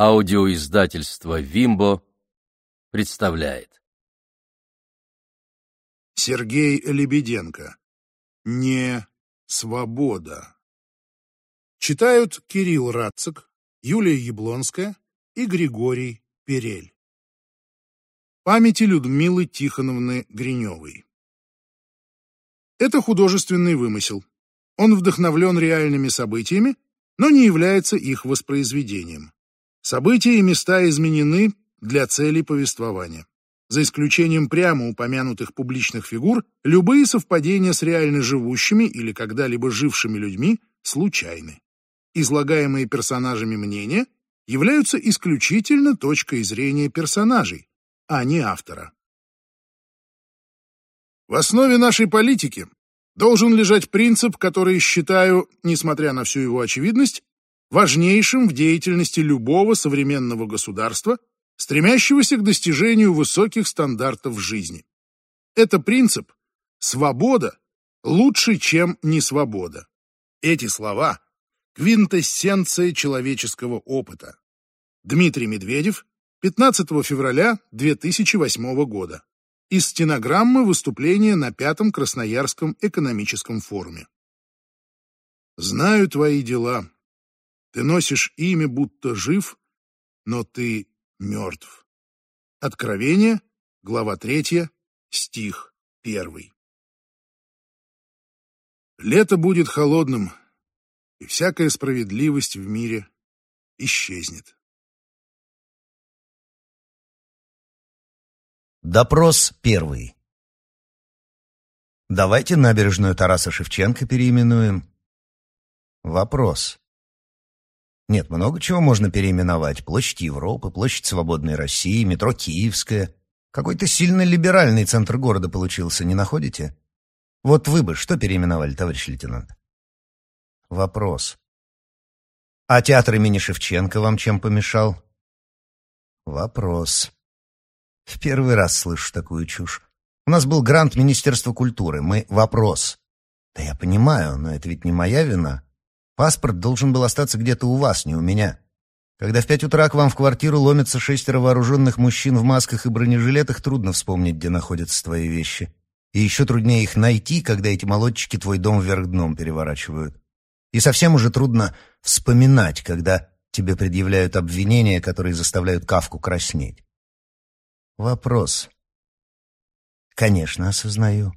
Аудиоиздательство «Вимбо» представляет. Сергей Лебеденко. Не свобода. Читают Кирилл Радцик, Юлия Яблонская и Григорий Перель. Памяти Людмилы Тихоновны Гриневой. Это художественный вымысел. Он вдохновлен реальными событиями, но не является их воспроизведением. События и места изменены для целей повествования. За исключением прямо упомянутых публичных фигур, любые совпадения с реально живущими или когда-либо жившими людьми случайны. Излагаемые персонажами мнения являются исключительно точкой зрения персонажей, а не автора. В основе нашей политики должен лежать принцип, который считаю, несмотря на всю его очевидность, важнейшим в деятельности любого современного государства, стремящегося к достижению высоких стандартов жизни. Это принцип «свобода лучше, чем несвобода». Эти слова – квинтэссенция человеческого опыта. Дмитрий Медведев, 15 февраля 2008 года. Из стенограммы выступления на Пятом Красноярском экономическом форуме. «Знаю твои дела, ты носишь имя, будто жив, но ты мертв. Откровение, глава третья, стих первый. Лето будет холодным, и всякая справедливость в мире исчезнет. Допрос первый. Давайте набережную Тараса Шевченко переименуем. Вопрос. Нет, много чего можно переименовать. Площадь Европы, площадь Свободной России, метро Киевская. Какой-то сильно либеральный центр города получился, не находите? Вот вы бы что переименовали, товарищ лейтенант? Вопрос. А театр имени Шевченко вам чем помешал? Вопрос. В первый раз слышу такую чушь. У нас был грант Министерства культуры. Мы... Вопрос. Да я понимаю, но это ведь не моя вина. Паспорт должен был остаться где-то у вас, не у меня. Когда в пять утра к вам в квартиру ломятся шестеро вооруженных мужчин в масках и бронежилетах, трудно вспомнить, где находятся твои вещи. И еще труднее их найти, когда эти молодчики твой дом вверх дном переворачивают. И совсем уже трудно вспоминать, когда тебе предъявляют обвинения, которые заставляют Кавку краснеть. Вопрос. Конечно, осознаю.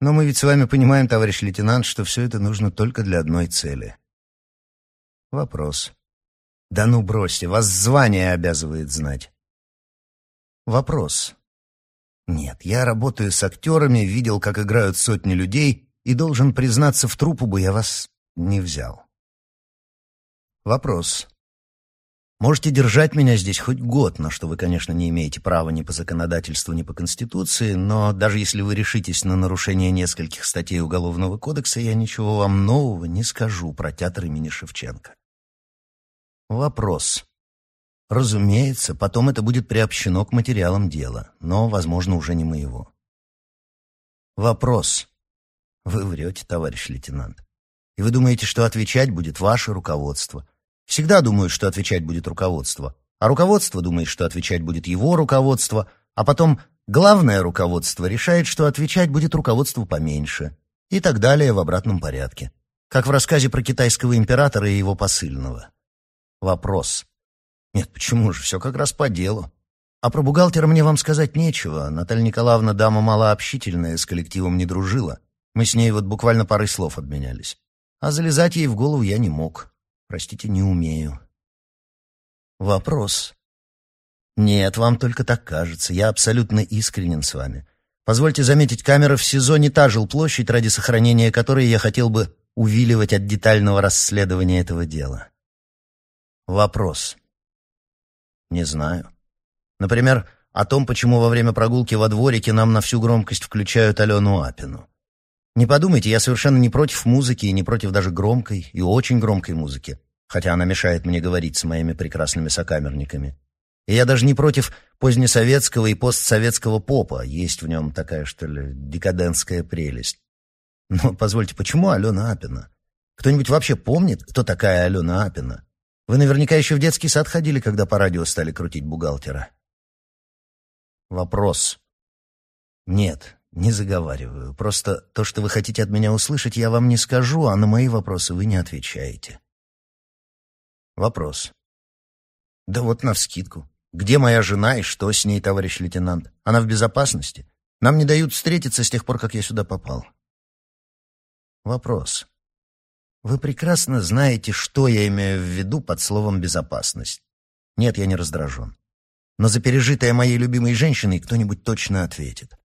Но мы ведь с вами понимаем, товарищ лейтенант, что все это нужно только для одной цели Вопрос. Да ну бросьте, вас звание обязывает знать. Вопрос. Нет, я работаю с актерами, видел, как играют сотни людей, и должен признаться, в трупу бы я вас не взял. Вопрос. Можете держать меня здесь хоть год, на что вы, конечно, не имеете права ни по законодательству, ни по Конституции, но даже если вы решитесь на нарушение нескольких статей Уголовного кодекса, я ничего вам нового не скажу про театр имени Шевченко. Вопрос. Разумеется, потом это будет приобщено к материалам дела, но, возможно, уже не моего. Вопрос. Вы врете, товарищ лейтенант. И вы думаете, что отвечать будет ваше руководство. Всегда думают, что отвечать будет руководство. А руководство думает, что отвечать будет его руководство. А потом главное руководство решает, что отвечать будет руководство поменьше. И так далее в обратном порядке. Как в рассказе про китайского императора и его посыльного. Вопрос. Нет, почему же? Все как раз по делу. А про бухгалтера мне вам сказать нечего. Наталья Николаевна дама малообщительная, с коллективом не дружила. Мы с ней вот буквально парой слов обменялись. А залезать ей в голову я не мог. Простите, не умею. Вопрос. Нет, вам только так кажется. Я абсолютно искренен с вами. Позвольте заметить, камера в СИЗО не та жилплощадь, ради сохранения которой я хотел бы увиливать от детального расследования этого дела. Вопрос. Не знаю. Например, о том, почему во время прогулки во дворике нам на всю громкость включают Алену Апину. Не подумайте, я совершенно не против музыки и не против даже громкой и очень громкой музыки, хотя она мешает мне говорить с моими прекрасными сокамерниками. И я даже не против позднесоветского и постсоветского попа, есть в нем такая, что ли, декадентская прелесть. Но позвольте, почему Алена Апина? Кто-нибудь вообще помнит, кто такая Алена Апина? Вы наверняка еще в детский сад ходили, когда по радио стали крутить бухгалтера. Вопрос. Нет, не заговариваю. Просто то, что вы хотите от меня услышать, я вам не скажу, а на мои вопросы вы не отвечаете. Вопрос. Да вот навскидку. Где моя жена и что с ней, товарищ лейтенант? Она в безопасности? Нам не дают встретиться с тех пор, как я сюда попал. Вопрос. Вы прекрасно знаете, что я имею в виду под словом «безопасность». Нет, я не раздражен. Но за пережитое моей любимой женщиной кто-нибудь точно ответит.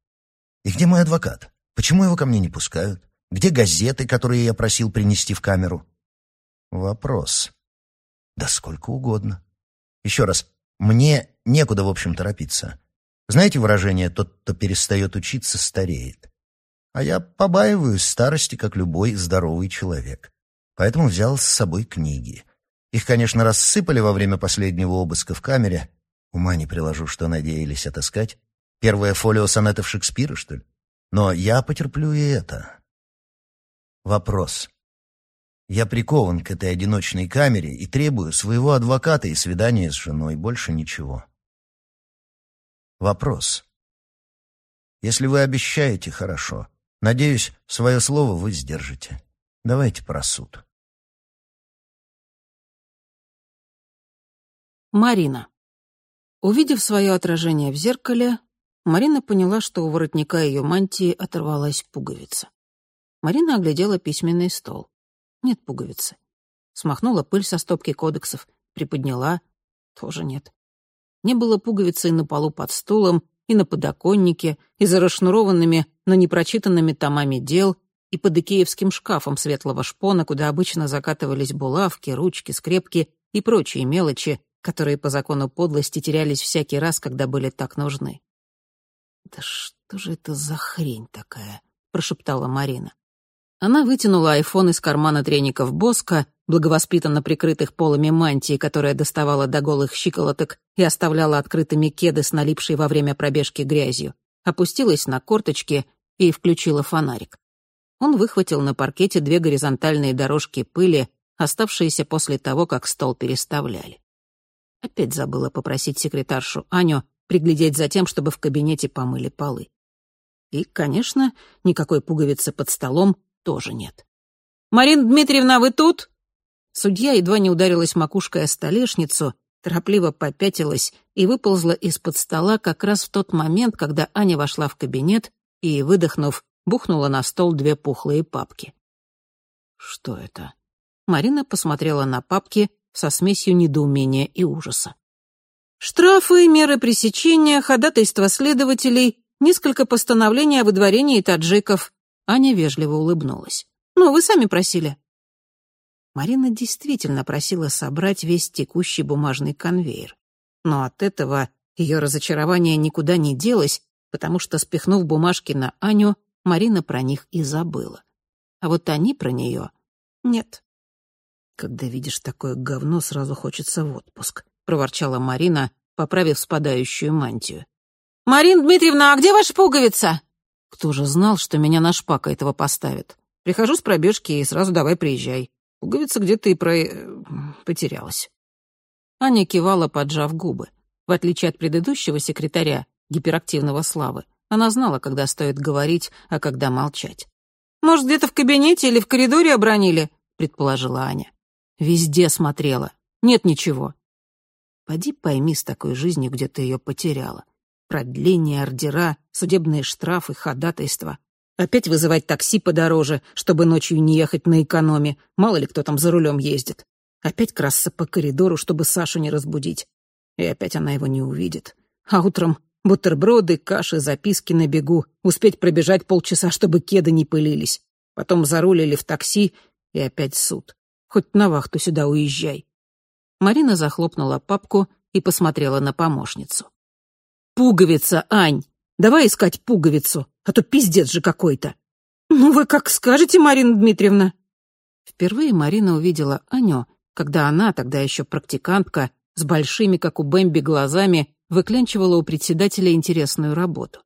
И где мой адвокат? Почему его ко мне не пускают? Где газеты, которые я просил принести в камеру? Вопрос. Да сколько угодно. Еще раз, мне некуда, в общем, торопиться. Знаете выражение «тот, кто перестает учиться, стареет»? А я побаиваюсь старости, как любой здоровый человек поэтому взял с собой книги. Их, конечно, рассыпали во время последнего обыска в камере. Ума не приложу, что надеялись отыскать. Первое фолио сонетов Шекспира, что ли? Но я потерплю и это. Вопрос. Я прикован к этой одиночной камере и требую своего адвоката и свидания с женой, больше ничего. Вопрос. Если вы обещаете, хорошо. Надеюсь, свое слово вы сдержите. Давайте про суд. Марина. Увидев свое отражение в зеркале, Марина поняла, что у воротника ее мантии оторвалась пуговица. Марина оглядела письменный стол. Нет пуговицы. Смахнула пыль со стопки кодексов, приподняла. Тоже нет. Не было пуговицы и на полу под стулом, и на подоконнике, и за расшнурованными, но не прочитанными томами дел, и под икеевским шкафом светлого шпона, куда обычно закатывались булавки, ручки, скрепки и прочие мелочи, которые по закону подлости терялись всякий раз, когда были так нужны. «Да что же это за хрень такая?» — прошептала Марина. Она вытянула айфон из кармана треников Боска, благовоспитанно прикрытых полами мантии, которая доставала до голых щиколоток и оставляла открытыми кеды с налипшей во время пробежки грязью, опустилась на корточки и включила фонарик он выхватил на паркете две горизонтальные дорожки пыли, оставшиеся после того, как стол переставляли. Опять забыла попросить секретаршу Аню приглядеть за тем, чтобы в кабинете помыли полы. И, конечно, никакой пуговицы под столом тоже нет. «Марина Дмитриевна, вы тут?» Судья едва не ударилась макушкой о столешницу, торопливо попятилась и выползла из-под стола как раз в тот момент, когда Аня вошла в кабинет и, выдохнув, бухнула на стол две пухлые папки. «Что это?» Марина посмотрела на папки со смесью недоумения и ужаса. «Штрафы, меры пресечения, ходатайства следователей, несколько постановлений о выдворении таджиков». Аня вежливо улыбнулась. «Ну, вы сами просили». Марина действительно просила собрать весь текущий бумажный конвейер. Но от этого ее разочарование никуда не делось, потому что, спихнув бумажки на Аню, Марина про них и забыла. А вот они про нее — нет. «Когда видишь такое говно, сразу хочется в отпуск», — проворчала Марина, поправив спадающую мантию. «Марина Дмитриевна, а где ваша пуговица?» «Кто же знал, что меня на шпака этого поставит? Прихожу с пробежки и сразу давай приезжай. Пуговица где-то и про... Э, потерялась». Аня кивала, поджав губы. В отличие от предыдущего секретаря, гиперактивного Славы, она знала, когда стоит говорить, а когда молчать. «Может, где-то в кабинете или в коридоре обронили?» — предположила Аня. «Везде смотрела. Нет ничего». Поди пойми с такой жизнью, где ты ее потеряла. Продление, ордера, судебные штрафы, ходатайства. Опять вызывать такси подороже, чтобы ночью не ехать на экономе. Мало ли кто там за рулем ездит. Опять красться по коридору, чтобы Сашу не разбудить. И опять она его не увидит. А утром Бутерброды, каши, записки на бегу, успеть пробежать полчаса, чтобы кеды не пылились. Потом зарулили в такси, и опять суд. Хоть на вахту сюда уезжай. Марина захлопнула папку и посмотрела на помощницу. «Пуговица, Ань! Давай искать пуговицу, а то пиздец же какой-то!» «Ну вы как скажете, Марина Дмитриевна!» Впервые Марина увидела Аню, когда она, тогда еще практикантка, с большими, как у Бэмби, глазами, выклянчивала у председателя интересную работу.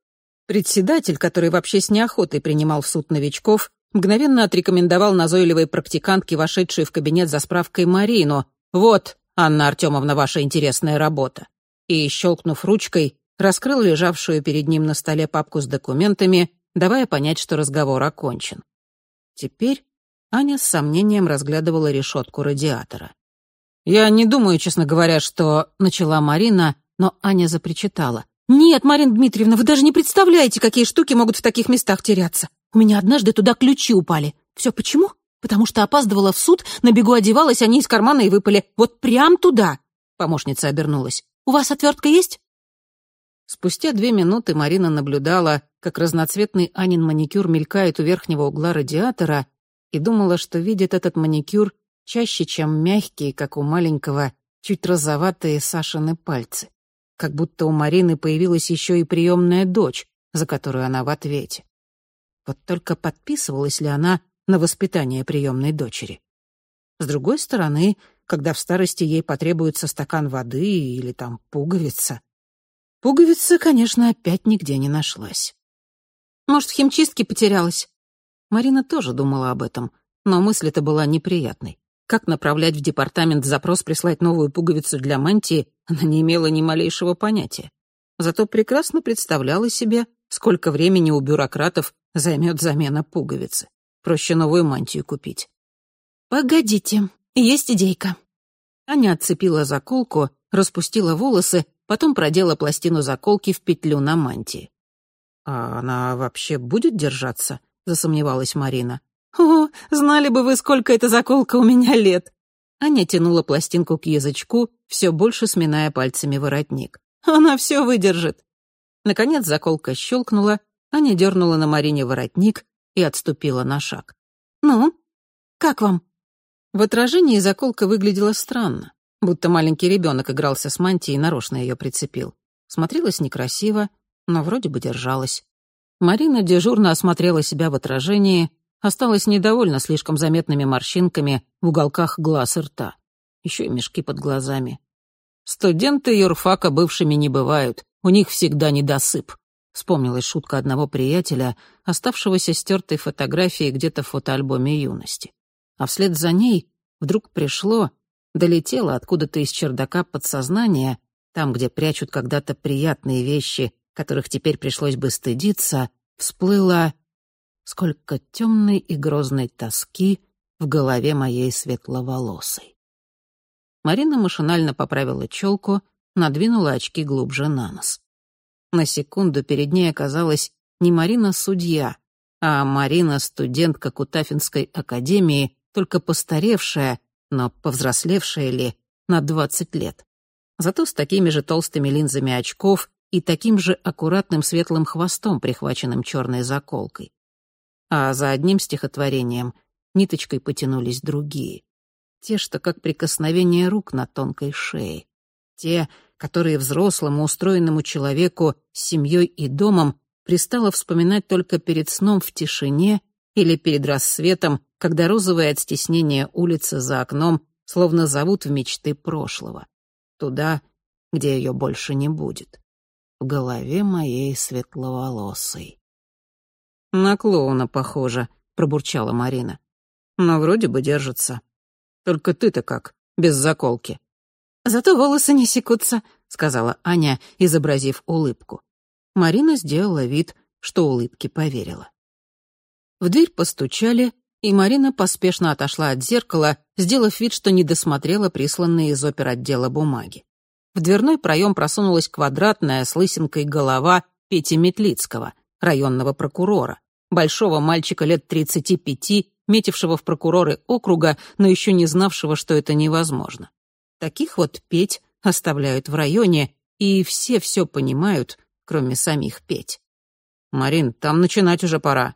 Председатель, который вообще с неохотой принимал в суд новичков, мгновенно отрекомендовал назойливой практикантке, вошедшей в кабинет за справкой Марину. «Вот, Анна Артемовна, ваша интересная работа». И, щелкнув ручкой, раскрыл лежавшую перед ним на столе папку с документами, давая понять, что разговор окончен. Теперь Аня с сомнением разглядывала решетку радиатора. «Я не думаю, честно говоря, что...» — начала Марина, но Аня запричитала. «Нет, Марина Дмитриевна, вы даже не представляете, какие штуки могут в таких местах теряться. У меня однажды туда ключи упали. Все почему? Потому что опаздывала в суд, на бегу одевалась, они из кармана и выпали. Вот прям туда!» Помощница обернулась. «У вас отвертка есть?» Спустя две минуты Марина наблюдала, как разноцветный Анин маникюр мелькает у верхнего угла радиатора, и думала, что видит этот маникюр чаще, чем мягкие, как у маленького, чуть розоватые Сашины пальцы. Как будто у Марины появилась еще и приемная дочь, за которую она в ответе. Вот только подписывалась ли она на воспитание приемной дочери? С другой стороны, когда в старости ей потребуется стакан воды или там пуговица. Пуговица, конечно, опять нигде не нашлась. Может, в химчистке потерялась? Марина тоже думала об этом, но мысль эта была неприятной. Как направлять в департамент запрос прислать новую пуговицу для мантии, она не имела ни малейшего понятия. Зато прекрасно представляла себе, сколько времени у бюрократов займет замена пуговицы. Проще новую мантию купить. «Погодите, есть идейка». Аня отцепила заколку, распустила волосы, потом продела пластину заколки в петлю на мантии. «А она вообще будет держаться?» — засомневалась Марина. «О, знали бы вы, сколько эта заколка у меня лет!» Аня тянула пластинку к язычку, все больше сминая пальцами воротник. «Она все выдержит!» Наконец заколка щелкнула, Аня дернула на Марине воротник и отступила на шаг. «Ну, как вам?» В отражении заколка выглядела странно, будто маленький ребенок игрался с мантией и нарочно ее прицепил. Смотрелась некрасиво, но вроде бы держалась. Марина дежурно осмотрела себя в отражении, осталась недовольна слишком заметными морщинками в уголках глаз и рта. Еще и мешки под глазами. Студенты юрфака бывшими не бывают, у них всегда недосып. Вспомнилась шутка одного приятеля, оставшегося стертой фотографией где-то в фотоальбоме юности. А вслед за ней вдруг пришло, долетело откуда-то из чердака подсознания, там, где прячут когда-то приятные вещи, которых теперь пришлось бы стыдиться, всплыло сколько темной и грозной тоски в голове моей светловолосой. Марина машинально поправила челку, надвинула очки глубже на нос. На секунду перед ней оказалась не Марина-судья, а Марина-студентка Кутафинской академии, только постаревшая, но повзрослевшая ли, на двадцать лет. Зато с такими же толстыми линзами очков и таким же аккуратным светлым хвостом, прихваченным черной заколкой а за одним стихотворением ниточкой потянулись другие. Те, что как прикосновение рук на тонкой шее. Те, которые взрослому, устроенному человеку с семьей и домом пристало вспоминать только перед сном в тишине или перед рассветом, когда розовые от стеснения улицы за окном словно зовут в мечты прошлого. Туда, где ее больше не будет. В голове моей светловолосой. «На клоуна похоже», — пробурчала Марина. «Но вроде бы держится. Только ты-то как, без заколки?» «Зато волосы не секутся», — сказала Аня, изобразив улыбку. Марина сделала вид, что улыбки поверила. В дверь постучали, и Марина поспешно отошла от зеркала, сделав вид, что не досмотрела присланные из опер отдела бумаги. В дверной проем просунулась квадратная с лысинкой голова Пети Метлицкого районного прокурора, большого мальчика лет 35, метившего в прокуроры округа, но еще не знавшего, что это невозможно. Таких вот Петь оставляют в районе, и все все понимают, кроме самих Петь. «Марин, там начинать уже пора».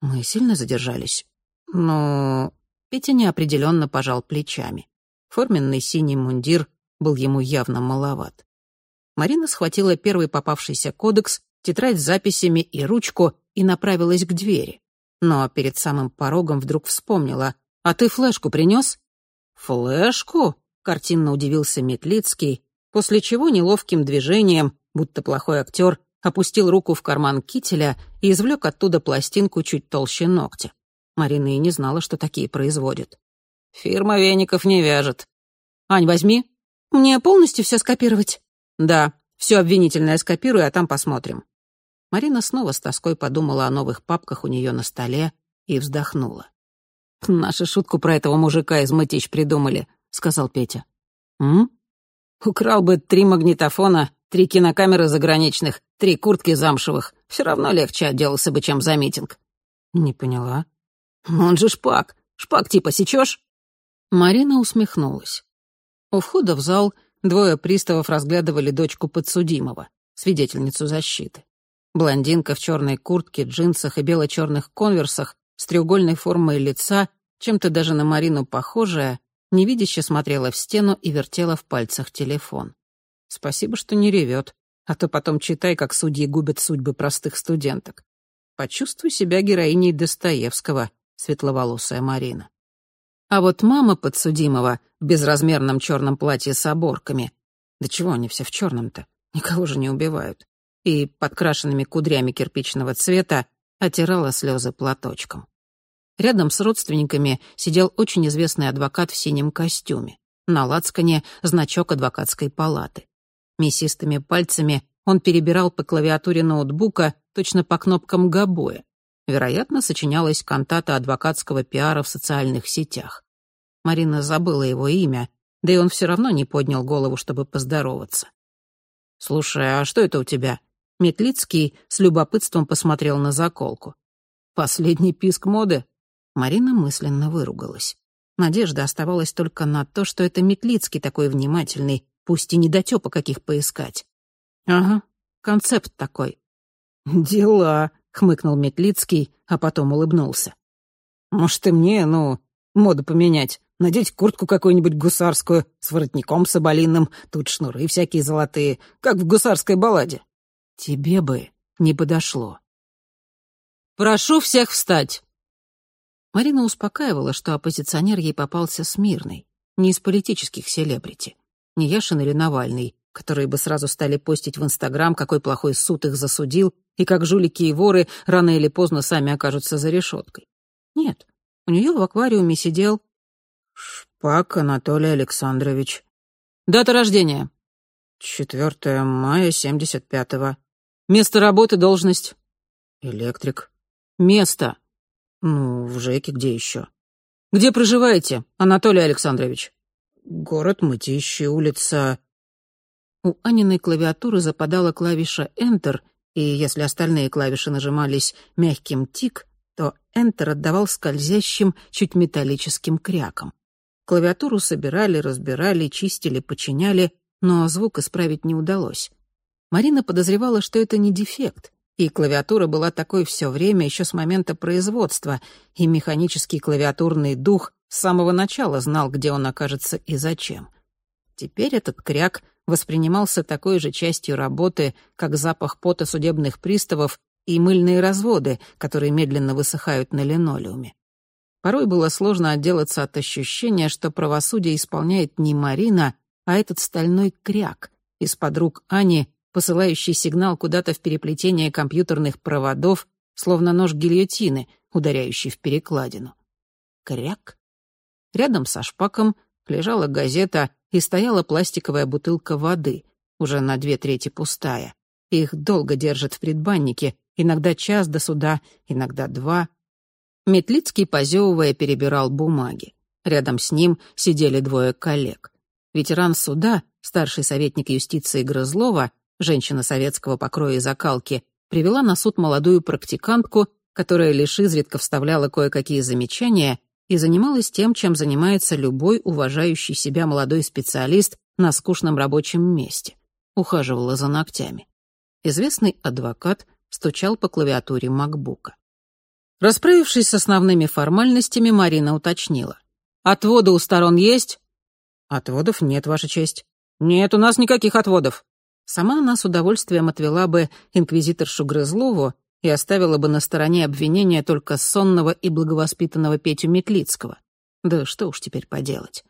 Мы сильно задержались. Но Петя неопределенно пожал плечами. Форменный синий мундир был ему явно маловат. Марина схватила первый попавшийся кодекс тетрадь с записями и ручку и направилась к двери. Но перед самым порогом вдруг вспомнила. «А ты флешку принес?» «Флешку?» — картинно удивился Метлицкий, после чего неловким движением, будто плохой актер, опустил руку в карман кителя и извлек оттуда пластинку чуть толще ногтя. Марина и не знала, что такие производят. «Фирма веников не вяжет». «Ань, возьми», Мне полностью все скопировать?» «Да, все обвинительное скопируй, а там посмотрим». Марина снова с тоской подумала о новых папках у нее на столе и вздохнула. «Нашу шутку про этого мужика из Мытищ придумали», — сказал Петя. «М? Украл бы три магнитофона, три кинокамеры заграничных, три куртки замшевых. Все равно легче отделался бы, чем за митинг». «Не поняла». «Он же шпак. Шпак типа сечешь?» Марина усмехнулась. У входа в зал двое приставов разглядывали дочку подсудимого, свидетельницу защиты. Блондинка в черной куртке, джинсах и бело-черных конверсах с треугольной формой лица, чем-то даже на Марину похожая, невидяще смотрела в стену и вертела в пальцах телефон. Спасибо, что не ревет, а то потом читай, как судьи губят судьбы простых студенток. Почувствуй себя героиней Достоевского, светловолосая Марина. А вот мама подсудимого в безразмерном черном платье с оборками. Да чего они все в черном-то? Никого же не убивают. И подкрашенными кудрями кирпичного цвета отирала слезы платочком. Рядом с родственниками сидел очень известный адвокат в синем костюме. На лацкане значок адвокатской палаты. Мясистыми пальцами он перебирал по клавиатуре ноутбука, точно по кнопкам гобоя. Вероятно, сочинялась кантата адвокатского пиара в социальных сетях. Марина забыла его имя, да и он все равно не поднял голову, чтобы поздороваться. «Слушай, а что это у тебя?» Метлицкий с любопытством посмотрел на заколку. «Последний писк моды?» Марина мысленно выругалась. Надежда оставалась только на то, что это Метлицкий такой внимательный, пусть и недотёпа каких поискать. «Ага, концепт такой». «Дела», — хмыкнул Метлицкий, а потом улыбнулся. «Может, и мне, ну, моду поменять, надеть куртку какую-нибудь гусарскую с воротником соболиным, тут шнуры всякие золотые, как в гусарской балладе». «Тебе бы не подошло». «Прошу всех встать!» Марина успокаивала, что оппозиционер ей попался смирный, не из политических селебрити, не Яшин или Навальный, которые бы сразу стали постить в Инстаграм, какой плохой суд их засудил, и как жулики и воры рано или поздно сами окажутся за решеткой. Нет, у нее в аквариуме сидел Шпак Анатолий Александрович. Дата рождения? 4 мая 75-го. Место работы, должность? Электрик. Место? Ну, в ЖЭКе где еще? Где проживаете, Анатолий Александрович? Город Мытищи, улица... У Аниной клавиатуры западала клавиша Enter, и если остальные клавиши нажимались мягким тик, то Enter отдавал скользящим, чуть металлическим кряком. Клавиатуру собирали, разбирали, чистили, починяли, но звук исправить не удалось. Марина подозревала, что это не дефект, и клавиатура была такой все время, еще с момента производства, и механический клавиатурный дух с самого начала знал, где он окажется и зачем. Теперь этот кряк воспринимался такой же частью работы, как запах пота судебных приставов и мыльные разводы, которые медленно высыхают на линолеуме. Порой было сложно отделаться от ощущения, что правосудие исполняет не Марина, а этот стальной кряк из-под рук Ани, посылающий сигнал куда-то в переплетение компьютерных проводов, словно нож гильотины, ударяющий в перекладину. Кряк. Рядом со шпаком лежала газета и стояла пластиковая бутылка воды, уже на две трети пустая. Их долго держат в предбаннике, иногда час до суда, иногда два. Метлицкий, позевывая, перебирал бумаги. Рядом с ним сидели двое коллег. Ветеран суда, старший советник юстиции Грызлова, женщина советского покроя и закалки, привела на суд молодую практикантку, которая лишь изредка вставляла кое-какие замечания и занималась тем, чем занимается любой уважающий себя молодой специалист на скучном рабочем месте. Ухаживала за ногтями. Известный адвокат стучал по клавиатуре макбука. Расправившись с основными формальностями, Марина уточнила. «Отводы у сторон есть?» «Отводов нет, Ваша честь». «Нет, у нас никаких отводов». Сама она с удовольствием отвела бы инквизиторшу Грызлову и оставила бы на стороне обвинения только сонного и благовоспитанного Петю Метлицкого. Да что уж теперь поделать.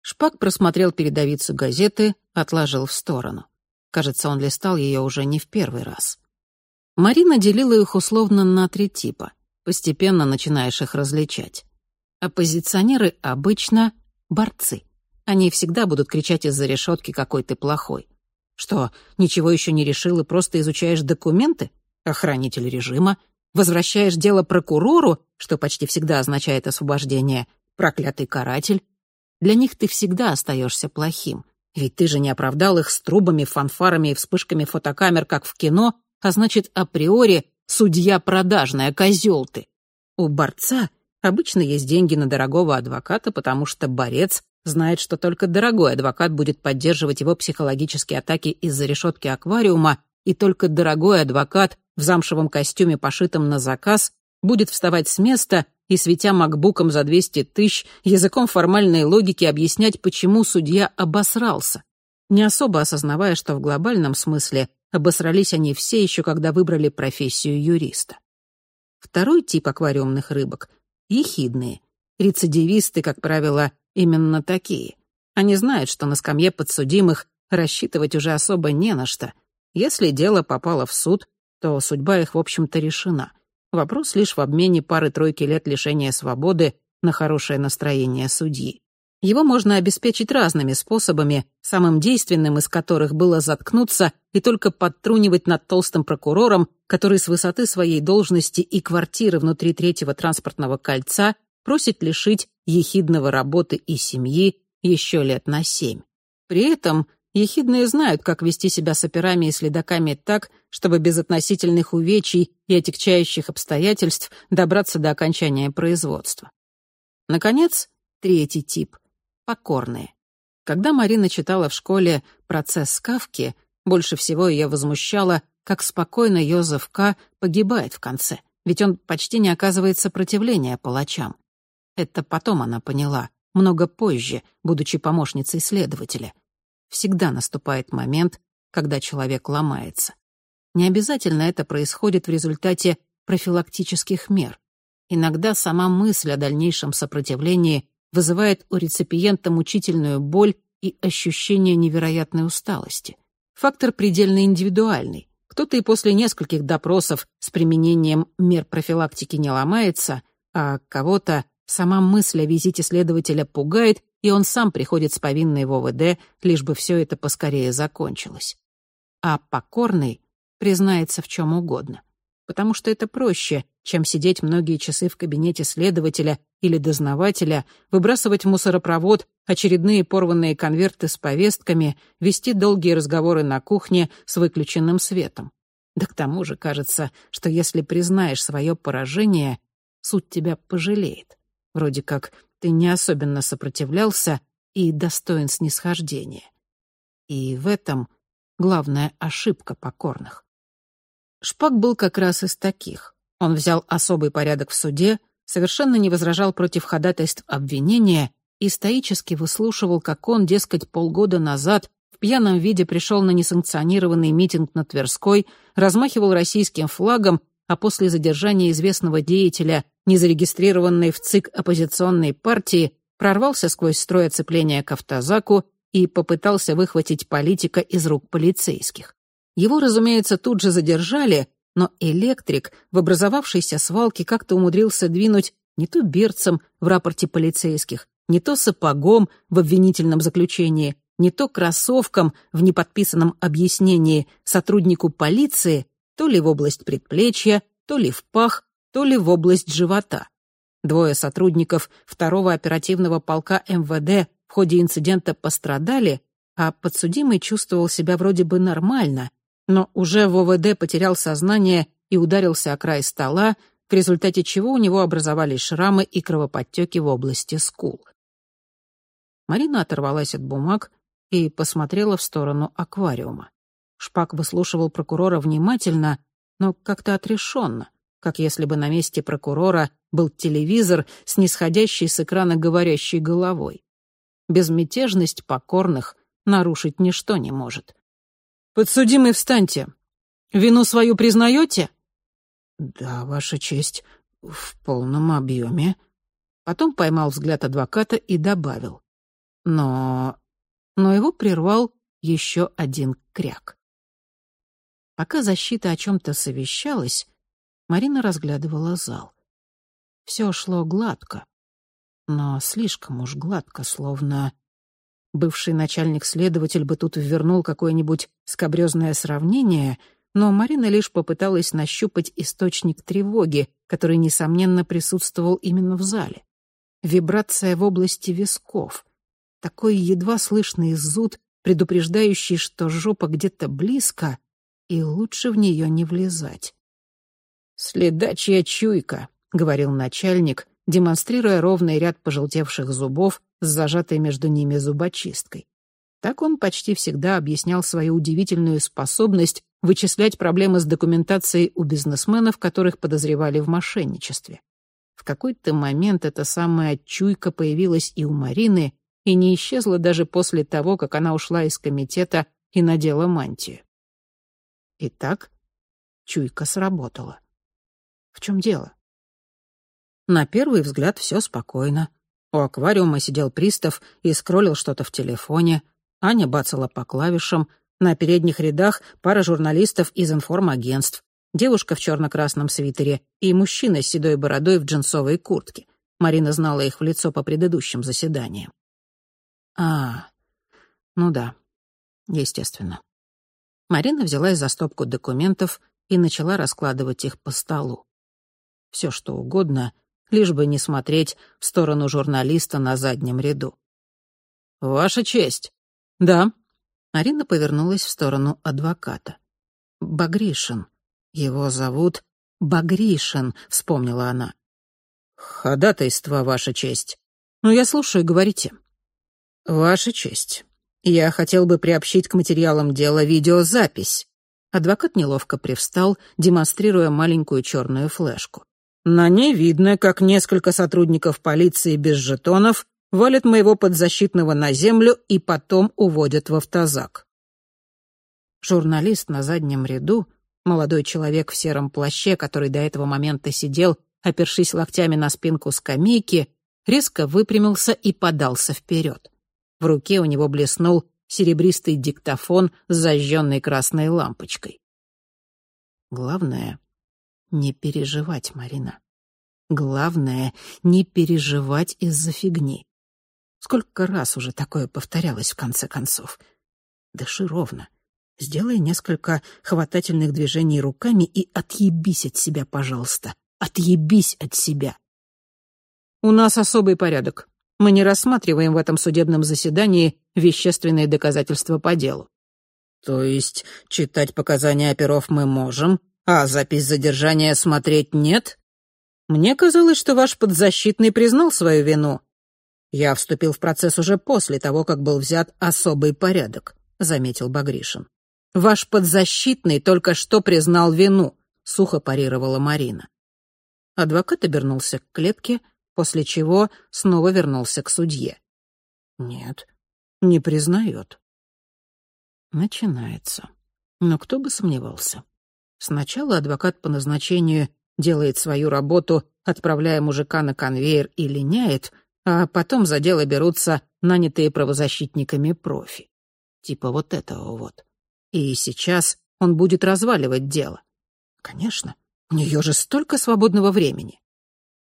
Шпак просмотрел передовицу газеты, отложил в сторону. Кажется, он листал ее уже не в первый раз. Марина делила их условно на три типа. Постепенно начинаешь их различать. Оппозиционеры обычно борцы. Они всегда будут кричать из-за решетки, какой ты плохой. Что, ничего еще не решил и просто изучаешь документы? Охранитель режима? Возвращаешь дело прокурору, что почти всегда означает освобождение? Проклятый каратель? Для них ты всегда остаешься плохим. Ведь ты же не оправдал их с трубами, фанфарами и вспышками фотокамер, как в кино, а значит, априори судья продажная, козел ты. У борца обычно есть деньги на дорогого адвоката, потому что борец знает, что только дорогой адвокат будет поддерживать его психологические атаки из-за решетки аквариума, и только дорогой адвокат в замшевом костюме, пошитом на заказ, будет вставать с места и, светя макбуком за 200 тысяч, языком формальной логики объяснять, почему судья обосрался, не особо осознавая, что в глобальном смысле обосрались они все еще, когда выбрали профессию юриста. Второй тип аквариумных рыбок — ехидные. Рецидивисты, как правило, именно такие. Они знают, что на скамье подсудимых рассчитывать уже особо не на что. Если дело попало в суд, то судьба их, в общем-то, решена. Вопрос лишь в обмене пары-тройки лет лишения свободы на хорошее настроение судьи. Его можно обеспечить разными способами, самым действенным из которых было заткнуться и только подтрунивать над толстым прокурором, который с высоты своей должности и квартиры внутри третьего транспортного кольца просит лишить ехидного работы и семьи еще лет на семь. При этом ехидные знают, как вести себя с операми и следаками так, чтобы без относительных увечий и отягчающих обстоятельств добраться до окончания производства. Наконец, третий тип — покорные. Когда Марина читала в школе «Процесс Кавки», больше всего ее возмущало, как спокойно Йозеф К. погибает в конце, ведь он почти не оказывает сопротивления палачам. Это потом она поняла, много позже, будучи помощницей следователя. Всегда наступает момент, когда человек ломается. Не обязательно это происходит в результате профилактических мер. Иногда сама мысль о дальнейшем сопротивлении вызывает у реципиента мучительную боль и ощущение невероятной усталости. Фактор предельно индивидуальный. Кто-то и после нескольких допросов с применением мер профилактики не ломается, а кого-то Сама мысль о визите следователя пугает, и он сам приходит с повинной в ОВД, лишь бы все это поскорее закончилось. А покорный признается в чем угодно, потому что это проще, чем сидеть многие часы в кабинете следователя или дознавателя, выбрасывать в мусоропровод очередные порванные конверты с повестками, вести долгие разговоры на кухне с выключенным светом. Да к тому же кажется, что если признаешь свое поражение, суд тебя пожалеет. Вроде как ты не особенно сопротивлялся и достоин снисхождения. И в этом главная ошибка покорных. Шпак был как раз из таких. Он взял особый порядок в суде, совершенно не возражал против ходатайств обвинения и стоически выслушивал, как он, дескать, полгода назад в пьяном виде пришел на несанкционированный митинг на Тверской, размахивал российским флагом, а после задержания известного деятеля незарегистрированной в ЦИК оппозиционной партии, прорвался сквозь строй оцепления к автозаку и попытался выхватить политика из рук полицейских. Его, разумеется, тут же задержали, но электрик в образовавшейся свалке как-то умудрился двинуть не то берцем в рапорте полицейских, не то сапогом в обвинительном заключении, не то кроссовком в неподписанном объяснении сотруднику полиции, то ли в область предплечья, то ли в пах, то ли в область живота. Двое сотрудников второго оперативного полка МВД в ходе инцидента пострадали, а подсудимый чувствовал себя вроде бы нормально, но уже в ОВД потерял сознание и ударился о край стола, в результате чего у него образовались шрамы и кровоподтеки в области скул. Марина оторвалась от бумаг и посмотрела в сторону аквариума. Шпак выслушивал прокурора внимательно, но как-то отрешенно как если бы на месте прокурора был телевизор с нисходящей с экрана говорящей головой. Безмятежность покорных нарушить ничто не может. «Подсудимый, встаньте. Вину свою признаете?» «Да, Ваша честь, в полном объеме». Потом поймал взгляд адвоката и добавил. «Но...» Но его прервал еще один кряк. Пока защита о чем-то совещалась, Марина разглядывала зал. Все шло гладко, но слишком уж гладко, словно... Бывший начальник-следователь бы тут ввернул какое-нибудь скобрёзное сравнение, но Марина лишь попыталась нащупать источник тревоги, который, несомненно, присутствовал именно в зале. Вибрация в области висков. Такой едва слышный зуд, предупреждающий, что жопа где-то близко, и лучше в нее не влезать. «Следачья чуйка», — говорил начальник, демонстрируя ровный ряд пожелтевших зубов с зажатой между ними зубочисткой. Так он почти всегда объяснял свою удивительную способность вычислять проблемы с документацией у бизнесменов, которых подозревали в мошенничестве. В какой-то момент эта самая чуйка появилась и у Марины, и не исчезла даже после того, как она ушла из комитета и надела мантию. Итак, чуйка сработала. В чем дело? На первый взгляд все спокойно. У аквариума сидел пристав и скроллил что-то в телефоне. Аня бацала по клавишам. На передних рядах пара журналистов из информагентств. Девушка в черно-красном свитере и мужчина с седой бородой в джинсовой куртке. Марина знала их в лицо по предыдущим заседаниям. А, ну да, естественно. Марина взялась за стопку документов и начала раскладывать их по столу. Все что угодно, лишь бы не смотреть в сторону журналиста на заднем ряду. «Ваша честь!» «Да». Марина повернулась в сторону адвоката. «Багришин. Его зовут Багришин», — вспомнила она. «Ходатайство, Ваша честь». «Ну, я слушаю, говорите». «Ваша честь, я хотел бы приобщить к материалам дела видеозапись». Адвокат неловко привстал, демонстрируя маленькую черную флешку. На ней видно, как несколько сотрудников полиции без жетонов валят моего подзащитного на землю и потом уводят в автозак. Журналист на заднем ряду, молодой человек в сером плаще, который до этого момента сидел, опершись локтями на спинку скамейки, резко выпрямился и подался вперед. В руке у него блеснул серебристый диктофон с зажженной красной лампочкой. Главное — не переживать, Марина. Главное — не переживать из-за фигни. Сколько раз уже такое повторялось в конце концов? Дыши ровно. Сделай несколько хватательных движений руками и отъебись от себя, пожалуйста. Отъебись от себя. У нас особый порядок. Мы не рассматриваем в этом судебном заседании вещественные доказательства по делу. То есть читать показания оперов мы можем, а запись задержания смотреть нет? Мне казалось, что ваш подзащитный признал свою вину. Я вступил в процесс уже после того, как был взят особый порядок, заметил Багришин. Ваш подзащитный только что признал вину, сухо парировала Марина. Адвокат обернулся к клетке, после чего снова вернулся к судье. Нет, не признает. Начинается. Но кто бы сомневался. Сначала адвокат по назначению делает свою работу, отправляя мужика на конвейер и линяет, а потом за дело берутся нанятые правозащитниками профи. Типа вот этого вот. И сейчас он будет разваливать дело. Конечно, у нее же столько свободного времени.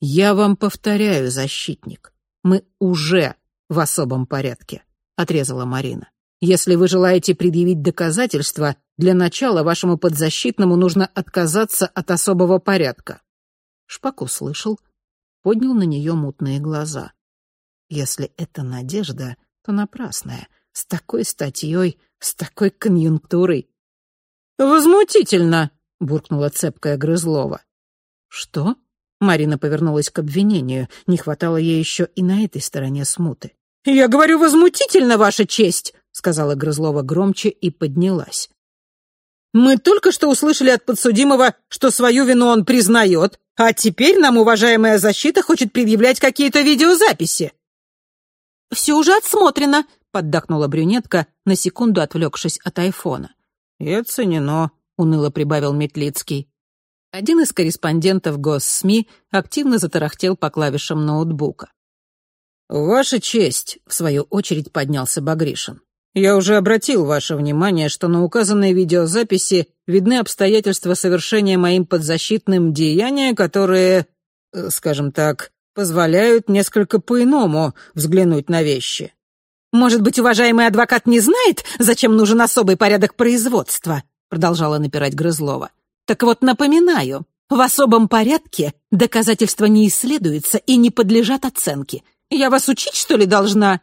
«Я вам повторяю, защитник, мы уже в особом порядке», — отрезала Марина. «Если вы желаете предъявить доказательства, для начала вашему подзащитному нужно отказаться от особого порядка». Шпак услышал, поднял на нее мутные глаза. Если это надежда, то напрасная. С такой статьей, с такой конъюнктурой. «Возмутительно!» — буркнула цепкая Грызлова. «Что?» Марина повернулась к обвинению. Не хватало ей еще и на этой стороне смуты. «Я говорю, возмутительно, Ваша честь!» — сказала Грызлова громче и поднялась. «Мы только что услышали от подсудимого, что свою вину он признает, а теперь нам уважаемая защита хочет предъявлять какие-то видеозаписи». «Все уже отсмотрено», — поддакнула брюнетка, на секунду отвлекшись от айфона. «И оценено», — уныло прибавил Метлицкий. Один из корреспондентов госсми активно затарахтел по клавишам ноутбука. «Ваша честь», — в свою очередь поднялся Багришин. «Я уже обратил ваше внимание, что на указанной видеозаписи видны обстоятельства совершения моим подзащитным деяния, которые, э, скажем так, позволяют несколько по-иному взглянуть на вещи». Может быть, уважаемый адвокат не знает, зачем нужен особый порядок производства?» продолжала напирать Грызлова. «Так вот, напоминаю, в особом порядке доказательства не исследуются и не подлежат оценке. Я вас учить, что ли, должна?»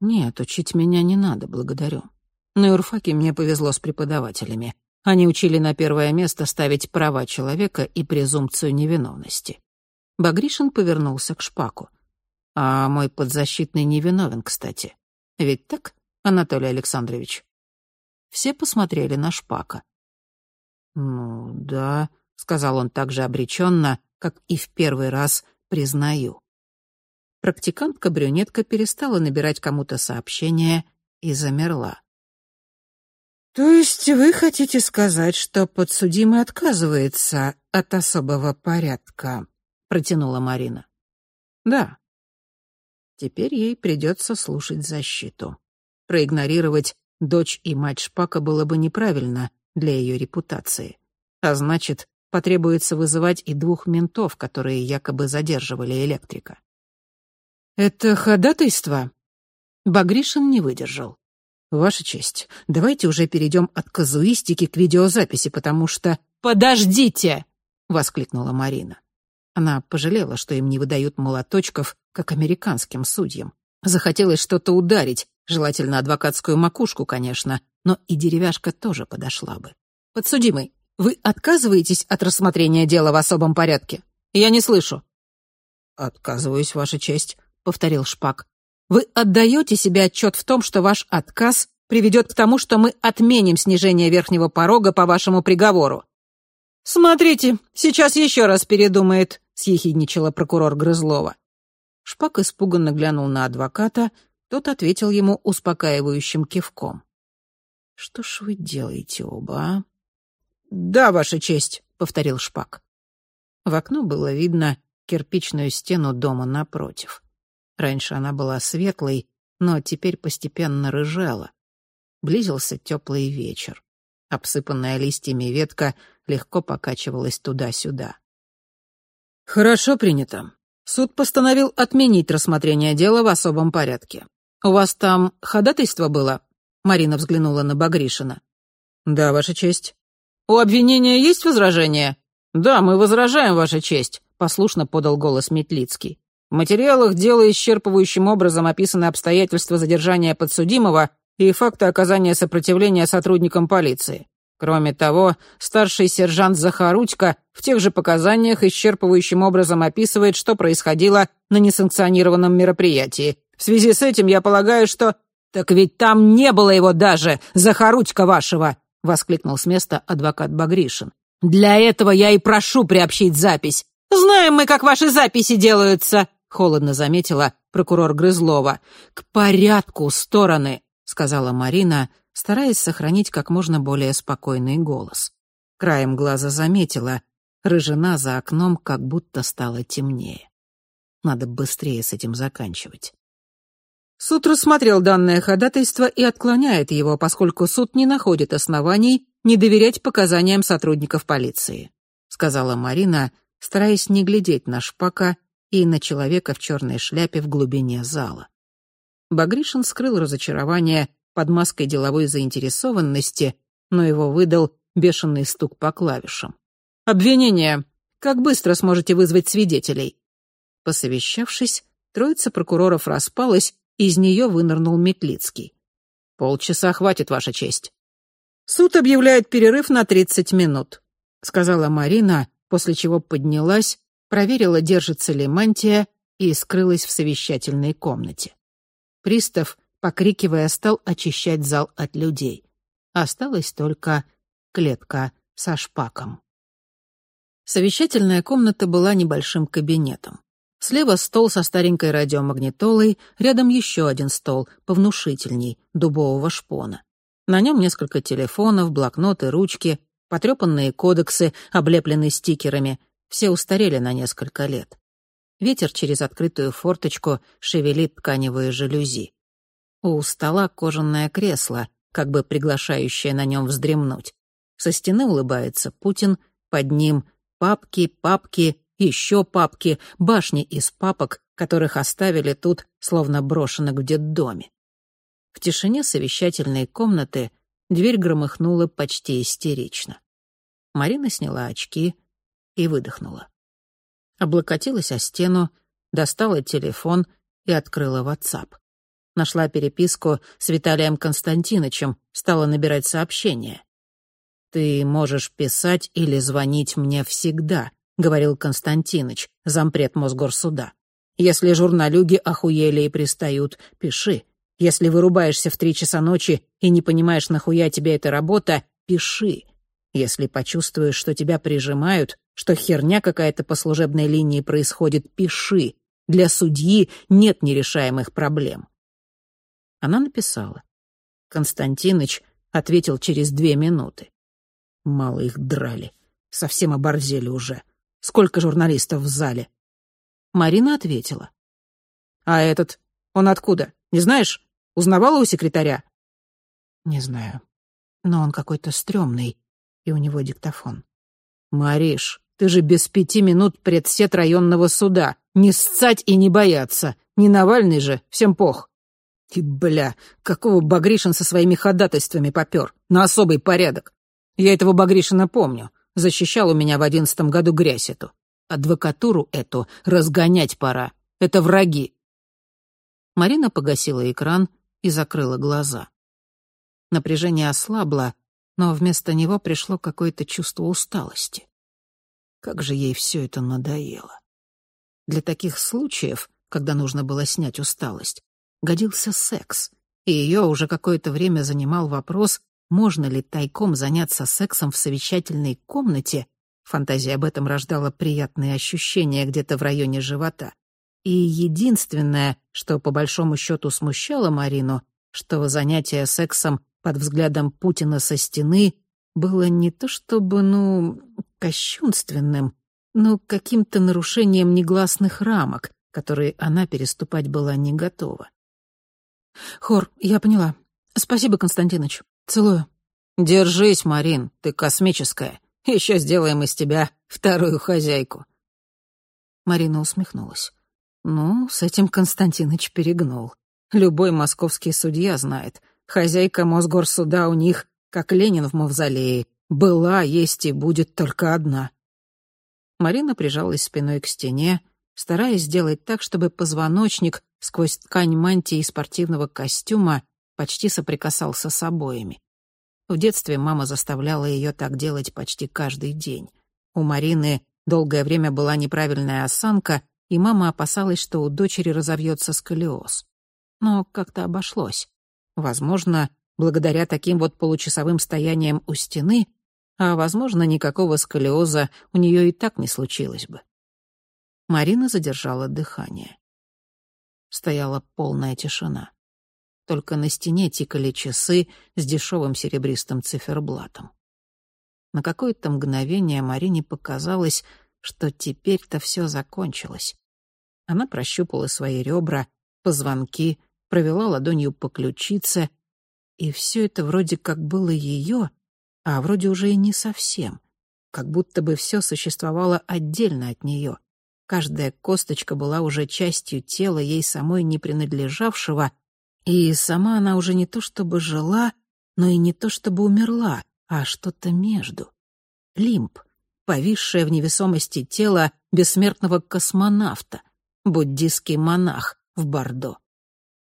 «Нет, учить меня не надо, благодарю. На юрфаке мне повезло с преподавателями. Они учили на первое место ставить права человека и презумпцию невиновности». Багришин повернулся к Шпаку. «А мой подзащитный невиновен, кстати. Ведь так, Анатолий Александрович?» Все посмотрели на Шпака. «Ну, да», — сказал он так же обреченно, как и в первый раз «признаю». Практикантка-брюнетка перестала набирать кому-то сообщение и замерла. «То есть вы хотите сказать, что подсудимый отказывается от особого порядка?» — протянула Марина. «Да». Теперь ей придется слушать защиту. Проигнорировать дочь и мать Шпака было бы неправильно для ее репутации. А значит, потребуется вызывать и двух ментов, которые якобы задерживали электрика. «Это ходатайство?» Багришин не выдержал. «Ваша честь, давайте уже перейдем от казуистики к видеозаписи, потому что...» «Подождите!» — воскликнула Марина. Она пожалела, что им не выдают молоточков, как американским судьям. Захотелось что-то ударить, желательно адвокатскую макушку, конечно, но и деревяшка тоже подошла бы. «Подсудимый, вы отказываетесь от рассмотрения дела в особом порядке? Я не слышу». «Отказываюсь, Ваша честь», — повторил Шпак. «Вы отдаете себе отчет в том, что ваш отказ приведет к тому, что мы отменим снижение верхнего порога по вашему приговору?» «Смотрите, сейчас еще раз передумает», — съехидничала прокурор Грызлова. Шпак испуганно глянул на адвоката, тот ответил ему успокаивающим кивком. «Что ж вы делаете оба, а?» «Да, Ваша честь», — повторил Шпак. В окно было видно кирпичную стену дома напротив. Раньше она была светлой, но теперь постепенно рыжала. Близился теплый вечер. Обсыпанная листьями ветка легко покачивалась туда-сюда. «Хорошо принято. Суд постановил отменить рассмотрение дела в особом порядке. У вас там ходатайство было?» Марина взглянула на Багришина. «Да, Ваша честь». «У обвинения есть возражения?» «Да, мы возражаем, Ваша честь», — послушно подал голос Метлицкий. «В материалах дела исчерпывающим образом описаны обстоятельства задержания подсудимого и факты оказания сопротивления сотрудникам полиции. Кроме того, старший сержант Захарутько в тех же показаниях исчерпывающим образом описывает, что происходило на несанкционированном мероприятии. В связи с этим я полагаю, что... «Так ведь там не было его даже, Захарутько вашего!» — воскликнул с места адвокат Багришин. «Для этого я и прошу приобщить запись. Знаем мы, как ваши записи делаются», — холодно заметила прокурор Грызлова. «К порядку стороны», — сказала Марина, стараясь сохранить как можно более спокойный голос. Краем глаза заметила, рыжина за окном как будто стала темнее. Надо быстрее с этим заканчивать. Суд рассмотрел данное ходатайство и отклоняет его, поскольку суд не находит оснований не доверять показаниям сотрудников полиции», — сказала Марина, стараясь не глядеть на Шпака и на человека в черной шляпе в глубине зала. Багришин скрыл разочарование под маской деловой заинтересованности, но его выдал бешеный стук по клавишам. «Обвинение! Как быстро сможете вызвать свидетелей?» Посовещавшись, троица прокуроров распалась из нее вынырнул Метлицкий. «Полчаса хватит, Ваша честь». «Суд объявляет перерыв на тридцать минут», — сказала Марина, после чего поднялась, проверила, держится ли мантия, и скрылась в совещательной комнате. Пристав, покрикивая, стал очищать зал от людей. Осталась только клетка со шпаком. Совещательная комната была небольшим кабинетом. Слева стол со старенькой радиомагнитолой, рядом еще один стол, повнушительней, дубового шпона. На нем несколько телефонов, блокноты, ручки, потрепанные кодексы, облепленные стикерами. Все устарели на несколько лет. Ветер через открытую форточку шевелит тканевые жалюзи. У стола кожаное кресло, как бы приглашающее на нем вздремнуть. Со стены улыбается Путин, под ним папки, папки еще папки, башни из папок, которых оставили тут, словно брошенных в детдоме. В тишине совещательной комнаты дверь громыхнула почти истерично. Марина сняла очки и выдохнула. Облокотилась о стену, достала телефон и открыла WhatsApp. Нашла переписку с Виталием Константиновичем, стала набирать сообщение. «Ты можешь писать или звонить мне всегда», — говорил Константинович, зампред Мосгорсуда. «Если журналюги охуели и пристают, пиши. Если вырубаешься в три часа ночи и не понимаешь, нахуя тебе эта работа, пиши. Если почувствуешь, что тебя прижимают, что херня какая-то по служебной линии происходит, пиши. Для судьи нет нерешаемых проблем. Она написала. Константиныч ответил через две минуты. Мало их драли. Совсем оборзели уже. Сколько журналистов в зале? Марина ответила. «А этот? Он откуда? Не знаешь? Узнавала у секретаря?» «Не знаю. Но он какой-то стрёмный, и у него диктофон». «Мариш, ты же без пяти минут председ районного суда. Не ссать и не бояться. Не Навальный же, всем пох». И, бля, какого Багришин со своими ходатайствами попер? На особый порядок. Я этого Багришина помню. Защищал у меня в одиннадцатом году грязь эту. Адвокатуру эту разгонять пора. Это враги. Марина погасила экран и закрыла глаза. Напряжение ослабло, но вместо него пришло какое-то чувство усталости. Как же ей все это надоело. Для таких случаев, когда нужно было снять усталость, годился секс, и ее уже какое-то время занимал вопрос, можно ли тайком заняться сексом в совещательной комнате, фантазия об этом рождала приятные ощущения где-то в районе живота. И единственное, что по большому счету смущало Марину, что занятие сексом под взглядом Путина со стены было не то чтобы, ну, кощунственным, но каким-то нарушением негласных рамок, которые она переступать была не готова. «Хор, я поняла. Спасибо, Константинович. Целую». «Держись, Марин, ты космическая. Еще сделаем из тебя вторую хозяйку». Марина усмехнулась. Ну, с этим Константинович перегнул. Любой московский судья знает. Хозяйка Мосгорсуда у них, как Ленин в мавзолее. Была, есть и будет только одна. Марина прижалась спиной к стене, стараясь сделать так, чтобы позвоночник сквозь ткань мантии и спортивного костюма почти соприкасался с обоями. В детстве мама заставляла ее так делать почти каждый день. У Марины долгое время была неправильная осанка, и мама опасалась, что у дочери разовьется сколиоз. Но как-то обошлось. Возможно, благодаря таким вот получасовым стояниям у стены, а, возможно, никакого сколиоза у нее и так не случилось бы. Марина задержала дыхание. Стояла полная тишина. Только на стене тикали часы с дешевым серебристым циферблатом. На какое-то мгновение Марине показалось, что теперь-то все закончилось. Она прощупала свои ребра, позвонки, провела ладонью по ключице, и все это вроде как было ее, а вроде уже и не совсем, как будто бы все существовало отдельно от нее. Каждая косточка была уже частью тела, ей самой не принадлежавшего, и сама она уже не то чтобы жила, но и не то чтобы умерла, а что-то между. Лимб, повисшее в невесомости тело бессмертного космонавта, буддийский монах в Бордо.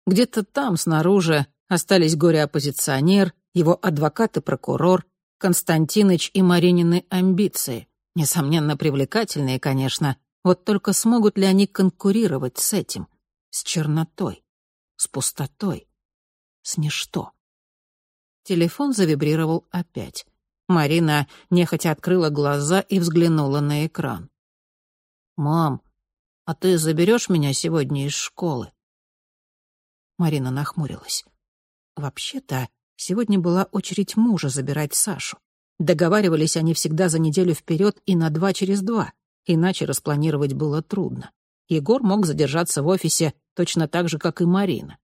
Где-то там, снаружи, остались горе-оппозиционер, его адвокат и прокурор, Константиныч и Маринины амбиции. Несомненно, привлекательные, конечно, вот только смогут ли они конкурировать с этим, с чернотой, с пустотой, с ничто? Телефон завибрировал опять. Марина нехотя открыла глаза и взглянула на экран. «Мам, а ты заберешь меня сегодня из школы?» Марина нахмурилась. Вообще-то, сегодня была очередь мужа забирать Сашу. Договаривались они всегда за неделю вперед и на два через два иначе распланировать было трудно. Егор мог задержаться в офисе точно так же, как и Марина.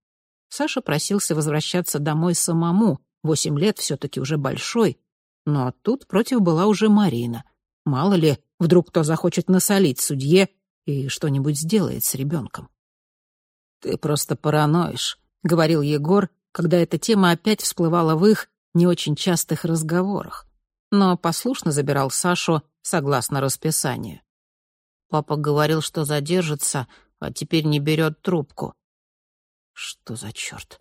Саша просился возвращаться домой самому, восемь лет все-таки уже большой, но тут против была уже Марина. Мало ли, вдруг кто захочет насолить судье и что-нибудь сделает с ребенком. «Ты просто параноишь», — говорил Егор, когда эта тема опять всплывала в их не очень частых разговорах, но послушно забирал Сашу согласно расписанию. Папа говорил, что задержится, а теперь не берет трубку. Что за черт?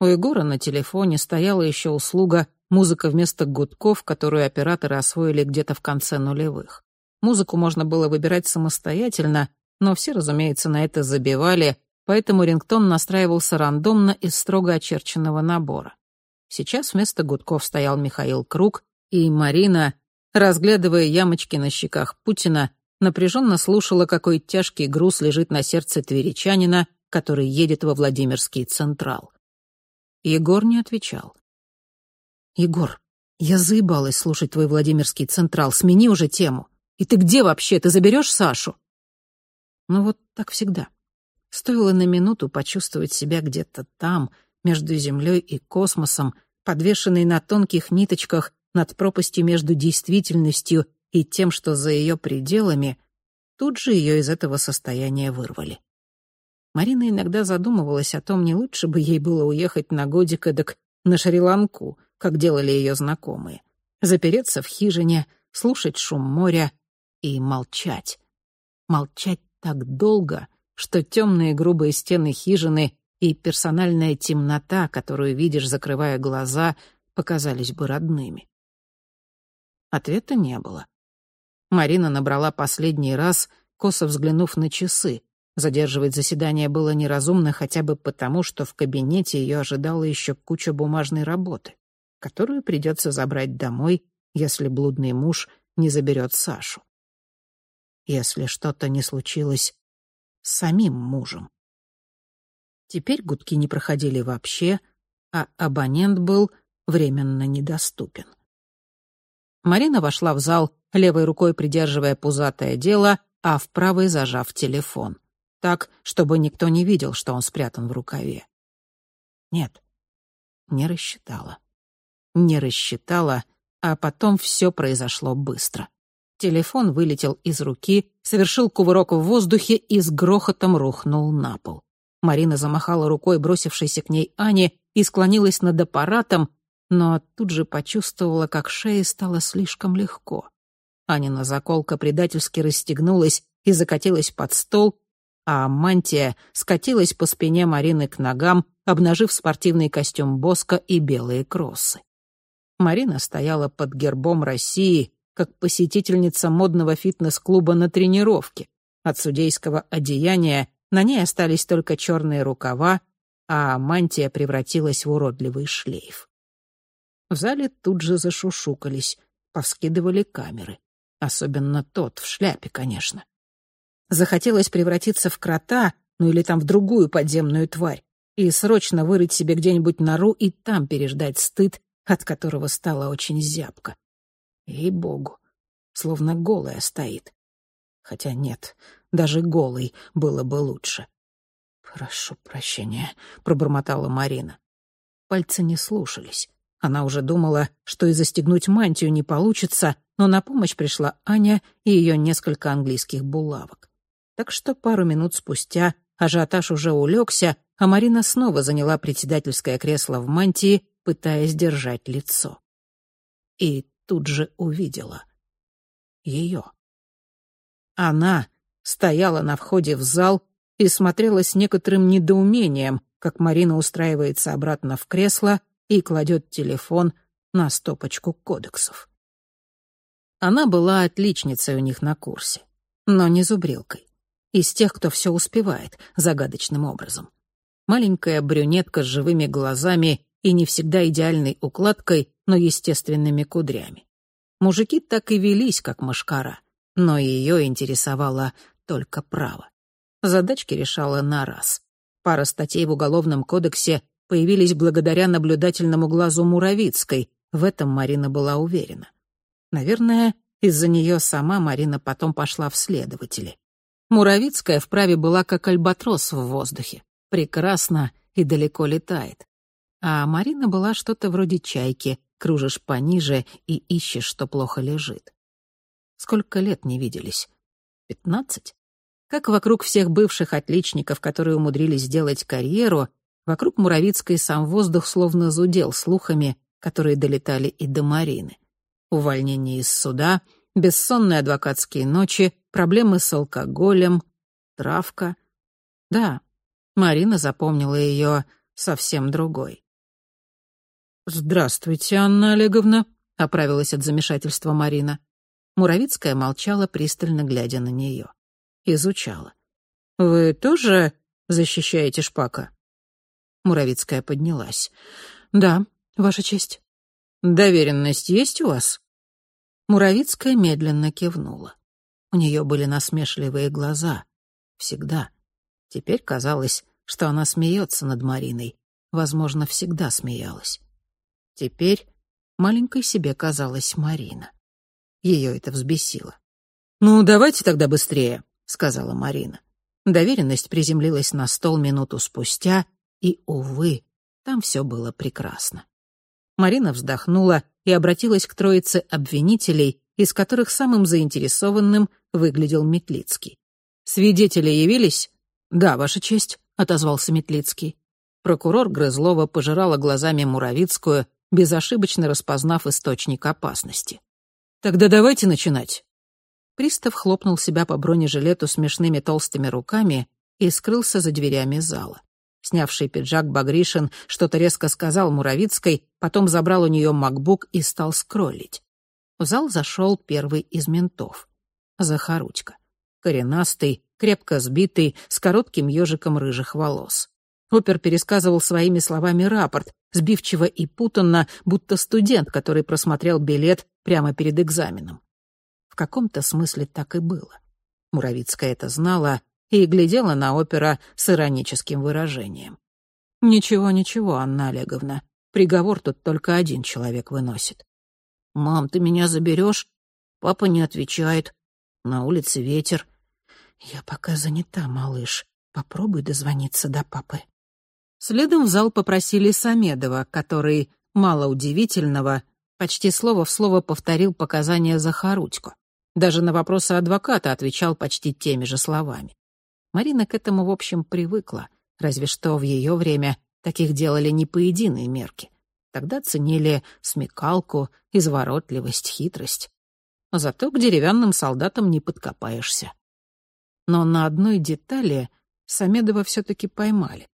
У Егора на телефоне стояла еще услуга «Музыка вместо гудков», которую операторы освоили где-то в конце нулевых. Музыку можно было выбирать самостоятельно, но все, разумеется, на это забивали, поэтому рингтон настраивался рандомно из строго очерченного набора. Сейчас вместо гудков стоял Михаил Круг, и Марина, разглядывая ямочки на щеках Путина, напряженно слушала, какой тяжкий груз лежит на сердце тверичанина, который едет во Владимирский Централ. Егор не отвечал. «Егор, я заебалась слушать твой Владимирский Централ, смени уже тему. И ты где вообще? Ты заберешь Сашу?» Ну вот так всегда. Стоило на минуту почувствовать себя где-то там, между землей и космосом, подвешенной на тонких ниточках над пропастью между действительностью и тем, что за ее пределами, тут же ее из этого состояния вырвали. Марина иногда задумывалась о том, не лучше бы ей было уехать на годик эдак на Шри-Ланку, как делали ее знакомые. Запереться в хижине, слушать шум моря и молчать. Молчать так долго, что темные грубые стены хижины и персональная темнота, которую видишь, закрывая глаза, показались бы родными. Ответа не было. Марина набрала последний раз, косо взглянув на часы. Задерживать заседание было неразумно хотя бы потому, что в кабинете ее ожидала еще куча бумажной работы, которую придется забрать домой, если блудный муж не заберет Сашу. Если что-то не случилось с самим мужем. Теперь гудки не проходили вообще, а абонент был временно недоступен. Марина вошла в зал, левой рукой придерживая пузатое дело, а в правой зажав телефон. Так, чтобы никто не видел, что он спрятан в рукаве. Нет, не рассчитала. Не рассчитала, а потом все произошло быстро. Телефон вылетел из руки, совершил кувырок в воздухе и с грохотом рухнул на пол. Марина замахала рукой бросившейся к ней Ане и склонилась над аппаратом, но тут же почувствовала, как шее стало слишком легко. Анина заколка предательски расстегнулась и закатилась под стол, а мантия скатилась по спине Марины к ногам, обнажив спортивный костюм Боска и белые кроссы. Марина стояла под гербом России, как посетительница модного фитнес-клуба на тренировке. От судейского одеяния на ней остались только черные рукава, а мантия превратилась в уродливый шлейф. В зале тут же зашушукались, повскидывали камеры. Особенно тот, в шляпе, конечно. Захотелось превратиться в крота, ну или там в другую подземную тварь, и срочно вырыть себе где-нибудь нору и там переждать стыд, от которого стало очень зябко. Ей-богу, словно голая стоит. Хотя нет, даже голой было бы лучше. «Прошу прощения», — пробормотала Марина. Пальцы не слушались. Она уже думала, что и застегнуть мантию не получится, но на помощь пришла Аня и ее несколько английских булавок. Так что пару минут спустя ажиотаж уже улегся, а Марина снова заняла председательское кресло в мантии, пытаясь держать лицо. И тут же увидела ее. Она стояла на входе в зал и смотрела с некоторым недоумением, как Марина устраивается обратно в кресло и кладет телефон на стопочку кодексов. Она была отличницей у них на курсе, но не зубрилкой. Из тех, кто все успевает, загадочным образом. Маленькая брюнетка с живыми глазами и не всегда идеальной укладкой, но естественными кудрями. Мужики так и велись, как мышкара, но ее интересовало только право. Задачки решала на раз. Пара статей в Уголовном кодексе появились благодаря наблюдательному глазу Муравицкой, в этом Марина была уверена. Наверное, из-за нее сама Марина потом пошла в следователи. Муравицкая вправе была как альбатрос в воздухе. Прекрасно и далеко летает. А Марина была что-то вроде чайки, кружишь пониже и ищешь, что плохо лежит. Сколько лет не виделись? Пятнадцать? Как вокруг всех бывших отличников, которые умудрились сделать карьеру, Вокруг Муравицкой сам воздух словно зудел слухами, которые долетали и до Марины. Увольнение из суда, бессонные адвокатские ночи, проблемы с алкоголем, травка. Да, Марина запомнила ее совсем другой. «Здравствуйте, Анна Олеговна», — оправилась от замешательства Марина. Муравицкая молчала, пристально глядя на нее. Изучала. «Вы тоже защищаете Шпака?» Муравицкая поднялась. «Да, Ваша честь». «Доверенность есть у вас?» Муравицкая медленно кивнула. У нее были насмешливые глаза. Всегда. Теперь казалось, что она смеется над Мариной. Возможно, всегда смеялась. Теперь маленькой себе казалась Марина. Ее это взбесило. «Ну, давайте тогда быстрее», — сказала Марина. Доверенность приземлилась на стол минуту спустя, и, увы, там все было прекрасно. Марина вздохнула и обратилась к троице обвинителей, из которых самым заинтересованным выглядел Метлицкий. «Свидетели явились?» «Да, Ваша честь», — отозвался Метлицкий. Прокурор Грызлова пожирала глазами Муравицкую, безошибочно распознав источник опасности. «Тогда давайте начинать». Пристав хлопнул себя по бронежилету смешными толстыми руками и скрылся за дверями зала. Снявший пиджак Багришин что-то резко сказал Муравицкой, потом забрал у нее макбук и стал скроллить. В зал зашел первый из ментов. Захаручка. Коренастый, крепко сбитый, с коротким ежиком рыжих волос. Опер пересказывал своими словами рапорт, сбивчиво и путанно, будто студент, который просмотрел билет прямо перед экзаменом. В каком-то смысле так и было. Муравицкая это знала и глядела на опера с ироническим выражением. «Ничего, ничего, Анна Олеговна. Приговор тут только один человек выносит». «Мам, ты меня заберешь?» Папа не отвечает. На улице ветер. «Я пока занята, малыш. Попробуй дозвониться до папы». Следом в зал попросили Самедова, который, мало удивительного, почти слово в слово повторил показания Захарутько. Даже на вопросы адвоката отвечал почти теми же словами. Марина к этому, в общем, привыкла, разве что в ее время таких делали не по единой мерке. Тогда ценили смекалку, изворотливость, хитрость. Зато к деревянным солдатам не подкопаешься. Но на одной детали Самедова все-таки поймали.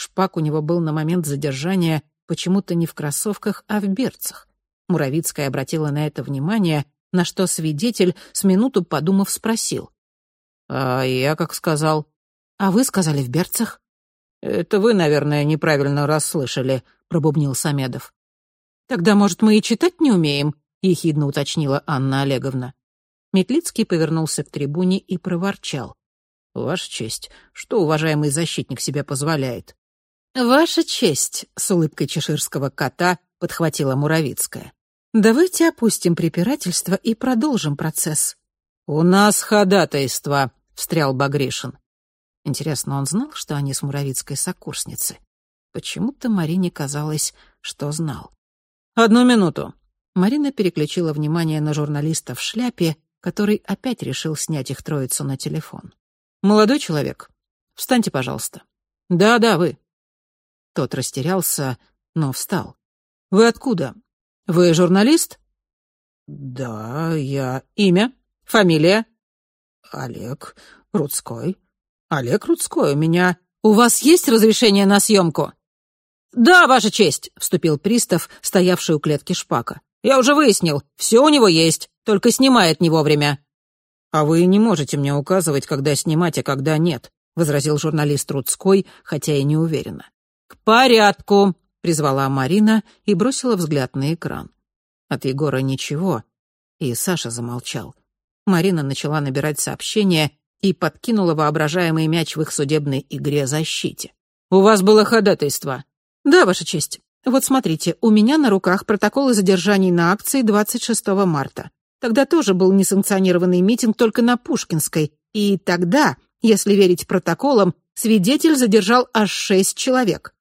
Шпак у него был на момент задержания почему-то не в кроссовках, а в берцах. Муравицкая обратила на это внимание, на что свидетель, с минуту подумав, спросил. «А я как сказал?» «А вы сказали в берцах?» «Это вы, наверное, неправильно расслышали», — пробубнил Самедов. «Тогда, может, мы и читать не умеем?» — ехидно уточнила Анна Олеговна. Метлицкий повернулся к трибуне и проворчал. «Ваша честь, что уважаемый защитник себе позволяет?» «Ваша честь», — с улыбкой чеширского кота подхватила Муравицкая. «Давайте опустим препирательство и продолжим процесс». «У нас ходатайство», встрял Багришин. Интересно, он знал, что они с Муравицкой сокурсницы? Почему-то Марине казалось, что знал. «Одну минуту». Марина переключила внимание на журналиста в шляпе, который опять решил снять их троицу на телефон. «Молодой человек, встаньте, пожалуйста». «Да-да, вы». Тот растерялся, но встал. «Вы откуда? Вы журналист?» «Да, я...» «Имя? Фамилия?» Олег Рудской. Олег Рудской, у меня... У вас есть разрешение на съемку? Да, Ваша честь, вступил пристав, стоявший у клетки шпака. Я уже выяснил, все у него есть, только снимает не вовремя. А вы не можете мне указывать, когда снимать, а когда нет, возразил журналист Рудской, хотя и не уверенно. К порядку, призвала Марина и бросила взгляд на экран. От Егора ничего, и Саша замолчал. Марина начала набирать сообщения и подкинула воображаемый мяч в их судебной игре защите. «У вас было ходатайство?» «Да, Ваша честь. Вот смотрите, у меня на руках протоколы задержаний на акции 26 марта. Тогда тоже был несанкционированный митинг только на Пушкинской. И тогда, если верить протоколам, свидетель задержал аж шесть человек».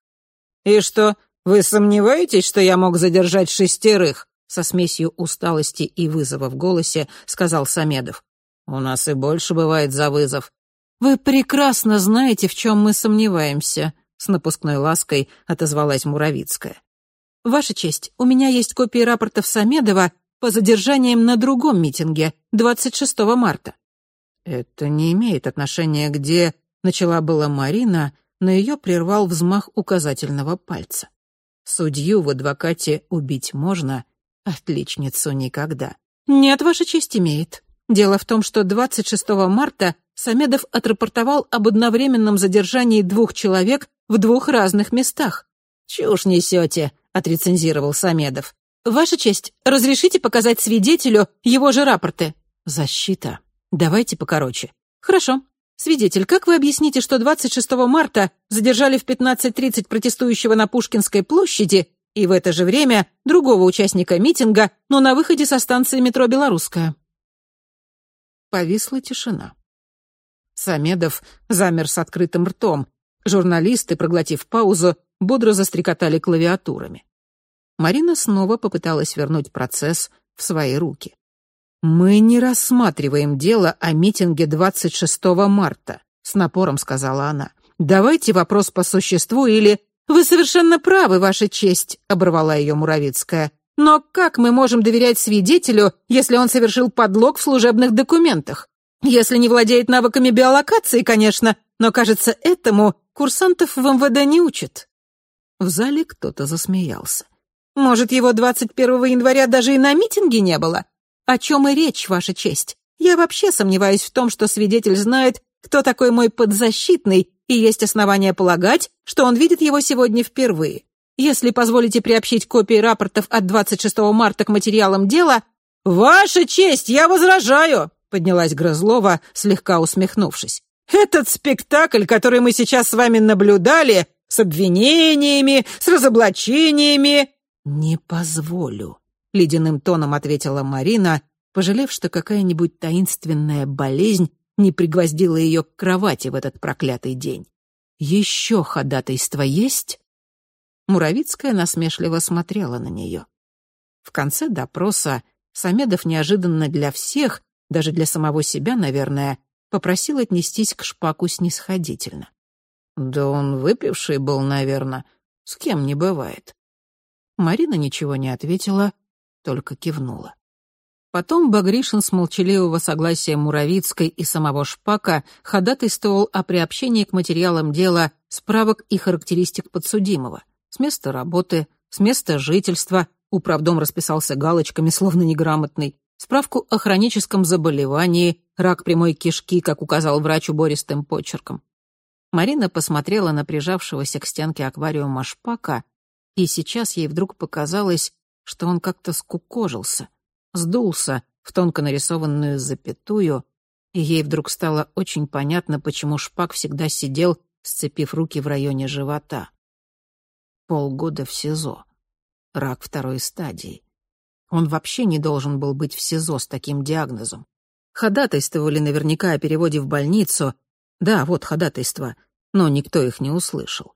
«И что, вы сомневаетесь, что я мог задержать шестерых?» со смесью усталости и вызова в голосе сказал Самедов. «У нас и больше бывает за вызов». «Вы прекрасно знаете, в чем мы сомневаемся», с напускной лаской отозвалась Муравицкая. «Ваша честь, у меня есть копии рапортов Самедова по задержаниям на другом митинге, 26 марта». «Это не имеет отношения, где...» — начала была Марина, но ее прервал взмах указательного пальца. «Судью в адвокате убить можно, отличницу никогда». «Нет, Ваша честь имеет. Дело в том, что 26 марта Самедов отрапортовал об одновременном задержании двух человек в двух разных местах. «Чушь несете», — отрецензировал Самедов. «Ваша честь, разрешите показать свидетелю его же рапорты?» «Защита. Давайте покороче». «Хорошо. Свидетель, как вы объясните, что 26 марта задержали в 15.30 протестующего на Пушкинской площади и в это же время другого участника митинга, но на выходе со станции метро «Белорусская»?» Повисла тишина. Самедов замер с открытым ртом. Журналисты, проглотив паузу, бодро застрекотали клавиатурами. Марина снова попыталась вернуть процесс в свои руки. «Мы не рассматриваем дело о митинге 26 марта», — с напором сказала она. «Давайте вопрос по существу или...» «Вы совершенно правы, Ваша честь», — оборвала ее Муравицкая. «Но как мы можем доверять свидетелю, если он совершил подлог в служебных документах? Если не владеет навыками биолокации, конечно, но, кажется, этому курсантов в МВД не учат». В зале кто-то засмеялся. «Может, его 21 января даже и на митинге не было? О чем и речь, Ваша честь? Я вообще сомневаюсь в том, что свидетель знает, кто такой мой подзащитный, и есть основания полагать, что он видит его сегодня впервые. Если позволите приобщить копии рапортов от 26 марта к материалам дела... «Ваша честь, я возражаю!» — поднялась Грызлова, слегка усмехнувшись. «Этот спектакль, который мы сейчас с вами наблюдали, с обвинениями, с разоблачениями...» «Не позволю», — ледяным тоном ответила Марина, пожалев, что какая-нибудь таинственная болезнь не пригвоздила ее к кровати в этот проклятый день. «Еще ходатайство есть?» Муравицкая насмешливо смотрела на нее. В конце допроса Самедов неожиданно для всех даже для самого себя, наверное, попросил отнестись к шпаку снисходительно. Да он выпивший был, наверное, с кем не бывает. Марина ничего не ответила, только кивнула. Потом Багришин с молчаливого согласия Муравицкой и самого Шпака ходатайствовал о приобщении к материалам дела справок и характеристик подсудимого, с места работы, с места жительства, управдом расписался галочками, словно неграмотный, справку о хроническом заболевании, рак прямой кишки, как указал врач убористым почерком. Марина посмотрела на прижавшегося к стенке аквариума шпака, и сейчас ей вдруг показалось, что он как-то скукожился, сдулся в тонко нарисованную запятую, и ей вдруг стало очень понятно, почему шпак всегда сидел, сцепив руки в районе живота. Полгода в СИЗО. Рак второй стадии. Он вообще не должен был быть в СИЗО с таким диагнозом. Ходатайствовали наверняка о переводе в больницу. Да, вот ходатайство, но никто их не услышал.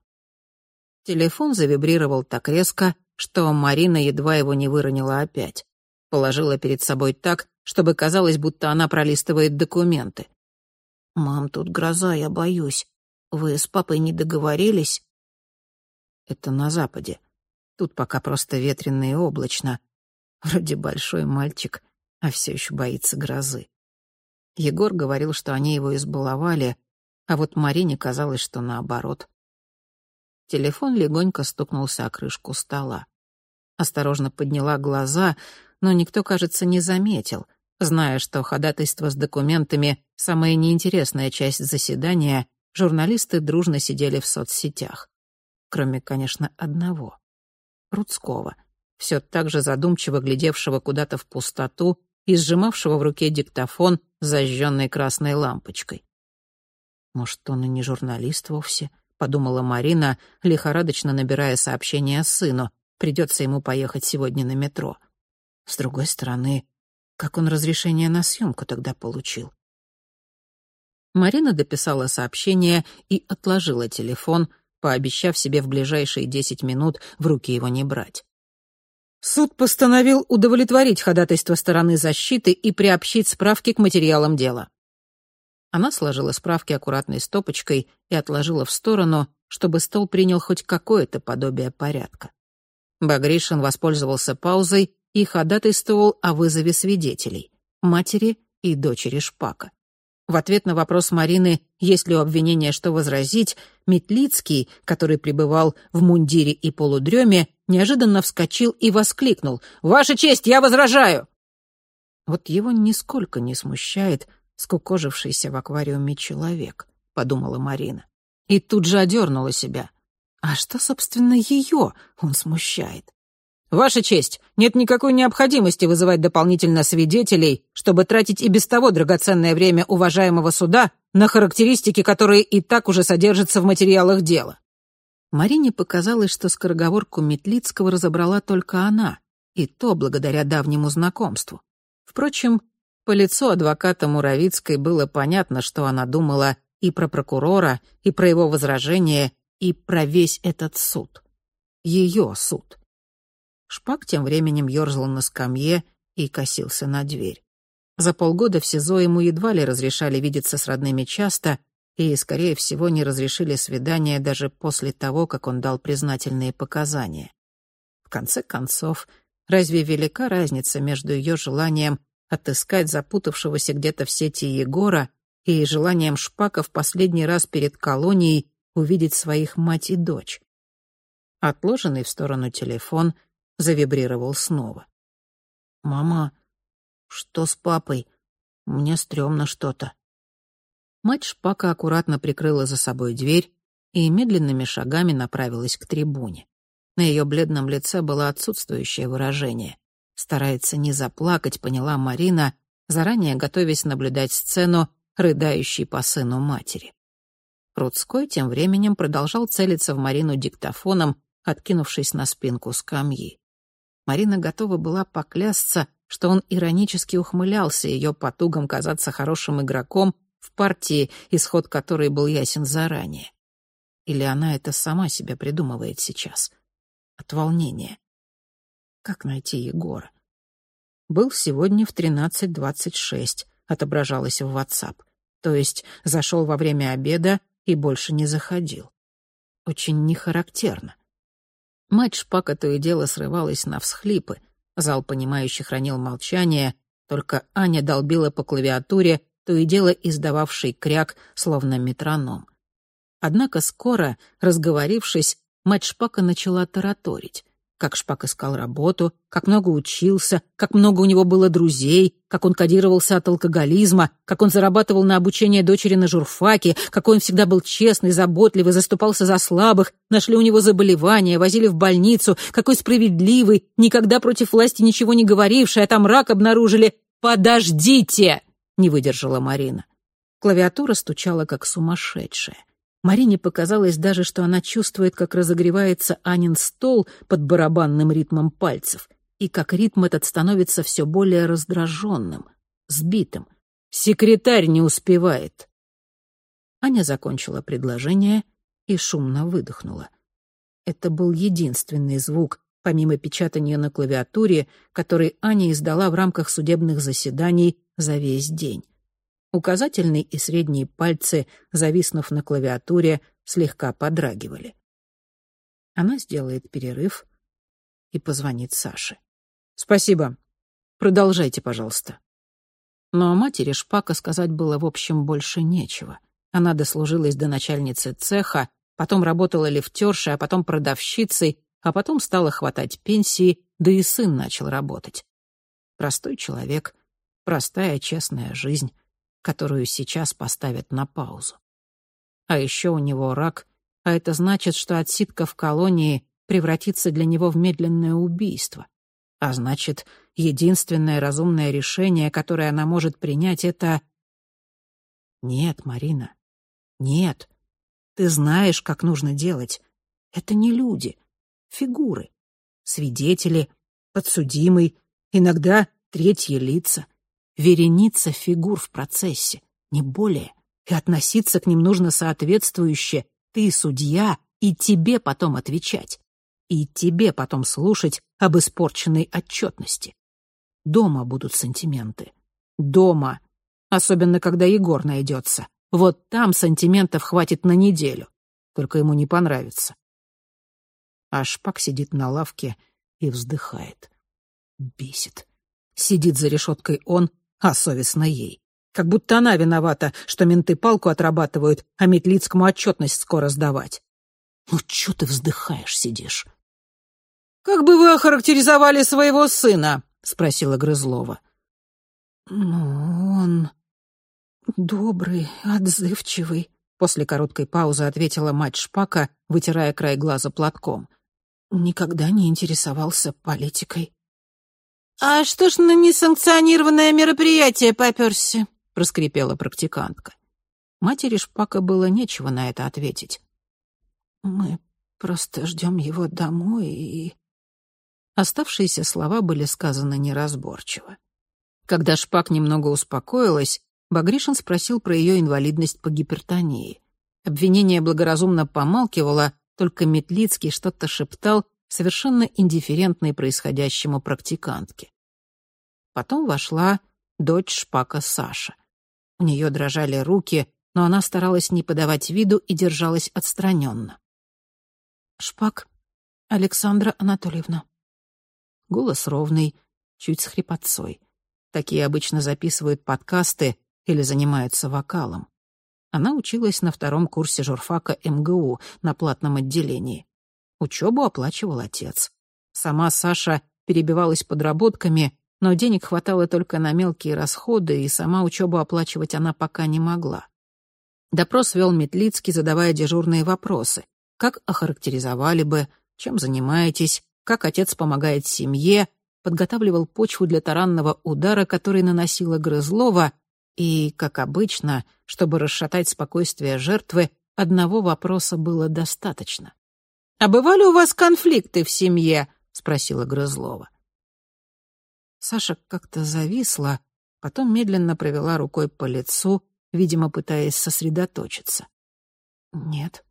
Телефон завибрировал так резко, что Марина едва его не выронила опять. Положила перед собой так, чтобы казалось, будто она пролистывает документы. «Мам, тут гроза, я боюсь. Вы с папой не договорились?» «Это на западе. Тут пока просто ветрено и облачно. Вроде большой мальчик, а все еще боится грозы. Егор говорил, что они его избаловали, а вот Марине казалось, что наоборот. Телефон легонько стукнулся о крышку стола. Осторожно подняла глаза, но никто, кажется, не заметил, зная, что ходатайство с документами — самая неинтересная часть заседания, журналисты дружно сидели в соцсетях. Кроме, конечно, одного — Рудского — все так же задумчиво глядевшего куда-то в пустоту и сжимавшего в руке диктофон с зажженной красной лампочкой. «Может, он и не журналист вовсе?» — подумала Марина, лихорадочно набирая сообщение сыну. «Придется ему поехать сегодня на метро». С другой стороны, как он разрешение на съемку тогда получил? Марина дописала сообщение и отложила телефон, пообещав себе в ближайшие десять минут в руки его не брать. Суд постановил удовлетворить ходатайство стороны защиты и приобщить справки к материалам дела. Она сложила справки аккуратной стопочкой и отложила в сторону, чтобы стол принял хоть какое-то подобие порядка. Багришин воспользовался паузой и ходатайствовал о вызове свидетелей — матери и дочери Шпака. В ответ на вопрос Марины, есть ли у обвинения что возразить, Метлицкий, который пребывал в мундире и полудреме, неожиданно вскочил и воскликнул «Ваша честь, я возражаю!» Вот его нисколько не смущает скукожившийся в аквариуме человек, подумала Марина. И тут же одернула себя. А что, собственно, ее он смущает? «Ваша честь, нет никакой необходимости вызывать дополнительно свидетелей, чтобы тратить и без того драгоценное время уважаемого суда на характеристики, которые и так уже содержатся в материалах дела». Марине показалось, что скороговорку Метлицкого разобрала только она, и то благодаря давнему знакомству. Впрочем, по лицу адвоката Муравицкой было понятно, что она думала и про прокурора, и про его возражение, и про весь этот суд. Ее суд. Шпак тем временем ерзал на скамье и косился на дверь. За полгода в СИЗО ему едва ли разрешали видеться с родными часто, и, скорее всего, не разрешили свидание даже после того, как он дал признательные показания. В конце концов, разве велика разница между ее желанием отыскать запутавшегося где-то в сети Егора и желанием Шпака в последний раз перед колонией увидеть своих мать и дочь? Отложенный в сторону телефон завибрировал снова. «Мама, что с папой? Мне стрёмно что-то». Мать Шпака аккуратно прикрыла за собой дверь и медленными шагами направилась к трибуне. На ее бледном лице было отсутствующее выражение. Старается не заплакать, поняла Марина, заранее готовясь наблюдать сцену, рыдающей по сыну матери. Рудской тем временем продолжал целиться в Марину диктофоном, откинувшись на спинку скамьи. Марина готова была поклясться, что он иронически ухмылялся ее потугам казаться хорошим игроком в партии, исход которой был ясен заранее. Или она это сама себе придумывает сейчас? От волнения. Как найти Егора? Был сегодня в 13.26, отображалось в WhatsApp. То есть зашел во время обеда и больше не заходил. Очень нехарактерно. Мать Шпака то и дело срывалась на всхлипы. Зал, понимающий, хранил молчание, только Аня долбила по клавиатуре, то и дело издававший кряк, словно метроном. Однако скоро, разговорившись, мать Шпака начала тараторить как Шпак искал работу, как много учился, как много у него было друзей, как он кодировался от алкоголизма, как он зарабатывал на обучение дочери на журфаке, какой он всегда был честный, заботливый, заступался за слабых, нашли у него заболевания, возили в больницу, какой справедливый, никогда против власти ничего не говоривший, а там рак обнаружили. «Подождите!» — не выдержала Марина. Клавиатура стучала, как сумасшедшая. Марине показалось даже, что она чувствует, как разогревается Анин стол под барабанным ритмом пальцев, и как ритм этот становится все более раздраженным, сбитым. «Секретарь не успевает!» Аня закончила предложение и шумно выдохнула. Это был единственный звук, помимо печатания на клавиатуре, который Аня издала в рамках судебных заседаний за весь день. Указательный и средние пальцы, зависнув на клавиатуре, слегка подрагивали. Она сделает перерыв и позвонит Саше. «Спасибо. Продолжайте, пожалуйста». Но о матери Шпака сказать было, в общем, больше нечего. Она дослужилась до начальницы цеха, потом работала лифтершей, а потом продавщицей, а потом стала хватать пенсии, да и сын начал работать. Простой человек, простая честная жизнь которую сейчас поставят на паузу. А еще у него рак, а это значит, что отсидка в колонии превратится для него в медленное убийство. А значит, единственное разумное решение, которое она может принять, это... Нет, Марина, нет. Ты знаешь, как нужно делать. Это не люди, фигуры, свидетели, подсудимый, иногда третьи лица вереница фигур в процессе, не более. И относиться к ним нужно соответствующе. Ты судья, и тебе потом отвечать. И тебе потом слушать об испорченной отчетности. Дома будут сантименты. Дома. Особенно, когда Егор найдется. Вот там сантиментов хватит на неделю. только ему не понравится. А Шпак сидит на лавке и вздыхает. Бесит. Сидит за решеткой он, а совестно ей. Как будто она виновата, что менты палку отрабатывают, а Метлицкому отчетность скоро сдавать. Ну, чё ты вздыхаешь, сидишь? «Как бы вы охарактеризовали своего сына?» — спросила Грызлова. «Ну, он добрый, отзывчивый», — после короткой паузы ответила мать Шпака, вытирая край глаза платком. «Никогда не интересовался политикой». «А что ж на несанкционированное мероприятие попёрся?» — проскрипела практикантка. Матери Шпака было нечего на это ответить. «Мы просто ждем его домой и...» Оставшиеся слова были сказаны неразборчиво. Когда Шпак немного успокоилась, Багришин спросил про ее инвалидность по гипертонии. Обвинение благоразумно помалкивало, только Метлицкий что-то шептал, совершенно индифферентной происходящему практикантке. Потом вошла дочь Шпака Саша. У нее дрожали руки, но она старалась не подавать виду и держалась отстраненно. «Шпак Александра Анатольевна», Голос ровный, чуть с хрипотцой. Такие обычно записывают подкасты или занимаются вокалом. Она училась на втором курсе журфака МГУ на платном отделении. Учебу оплачивал отец. Сама Саша перебивалась подработками, но денег хватало только на мелкие расходы, и сама учебу оплачивать она пока не могла. Допрос вел Метлицкий, задавая дежурные вопросы. Как охарактеризовали бы, чем занимаетесь, как отец помогает семье, подготавливал почву для таранного удара, который наносила Грызлова, и, как обычно, чтобы расшатать спокойствие жертвы, одного вопроса было достаточно. «А бывали у вас конфликты в семье?» — спросила Грызлова. Саша как-то зависла, потом медленно провела рукой по лицу, видимо, пытаясь сосредоточиться. «Нет,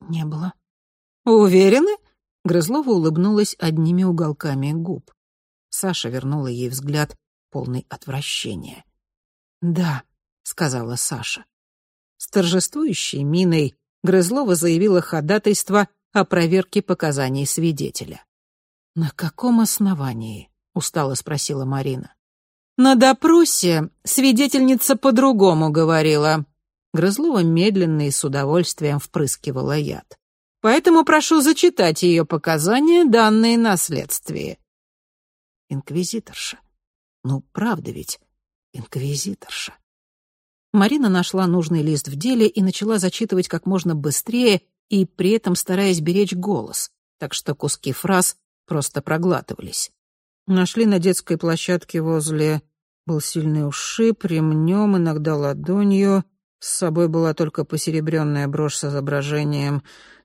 не было». «Уверены?» Грызлова улыбнулась одними уголками губ. Саша вернула ей взгляд, полный отвращения. «Да», — сказала Саша. С торжествующей миной Грызлова заявила ходатайство о проверке показаний свидетеля. «На каком основании?» — устало спросила Марина. «На допросе свидетельница по-другому говорила». Грызлова медленно и с удовольствием впрыскивала яд. Поэтому прошу зачитать ее показания, данные на следствии». Инквизиторша. Ну, правда ведь, инквизиторша. Марина нашла нужный лист в деле и начала зачитывать как можно быстрее и при этом стараясь беречь голос, так что куски фраз просто проглатывались. Нашли на детской площадке возле... Был сильный ушиб, ремнем, иногда ладонью. С собой была только посеребренная брошь с изображением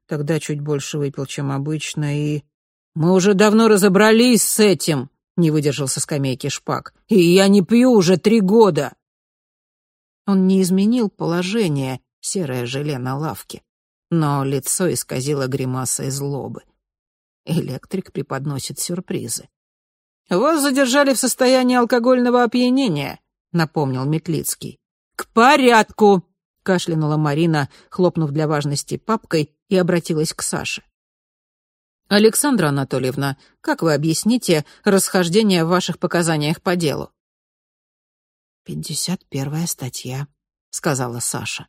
Тогда чуть больше выпил, чем обычно, и... «Мы уже давно разобрались с этим», — не выдержал со скамейки Шпак. «И я не пью уже три года». Он не изменил положение, серое желе на лавке, но лицо исказило гримасой злобы. Электрик преподносит сюрпризы. «Вас задержали в состоянии алкогольного опьянения», — напомнил Метлицкий. «К порядку!» — кашлянула Марина, хлопнув для важности папкой, и обратилась к Саше. «Александра Анатольевна, как вы объясните расхождение в ваших показаниях по делу?» «Пятьдесят первая статья», — сказала Саша.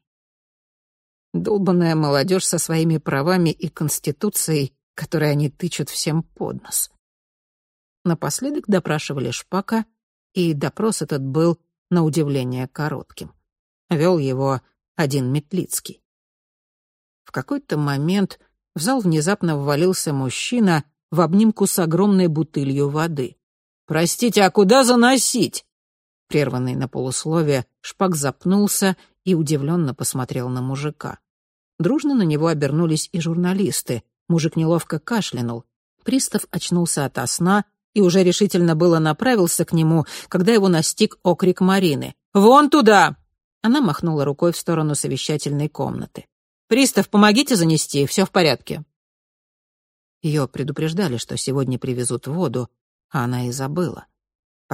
Долбанная молодежь со своими правами и конституцией, которые они тычут всем под нос. Напоследок допрашивали Шпака, и допрос этот был, на удивление, коротким. Вел его один Метлицкий. В какой-то момент в зал внезапно ввалился мужчина в обнимку с огромной бутылью воды. «Простите, а куда заносить?» Прерванный на полусловие, Шпак запнулся и удивленно посмотрел на мужика. Дружно на него обернулись и журналисты. Мужик неловко кашлянул. Пристав очнулся ото сна и уже решительно было направился к нему, когда его настиг окрик Марины. «Вон туда!» Она махнула рукой в сторону совещательной комнаты. «Пристав, помогите занести, все в порядке». Ее предупреждали, что сегодня привезут воду, а она и забыла.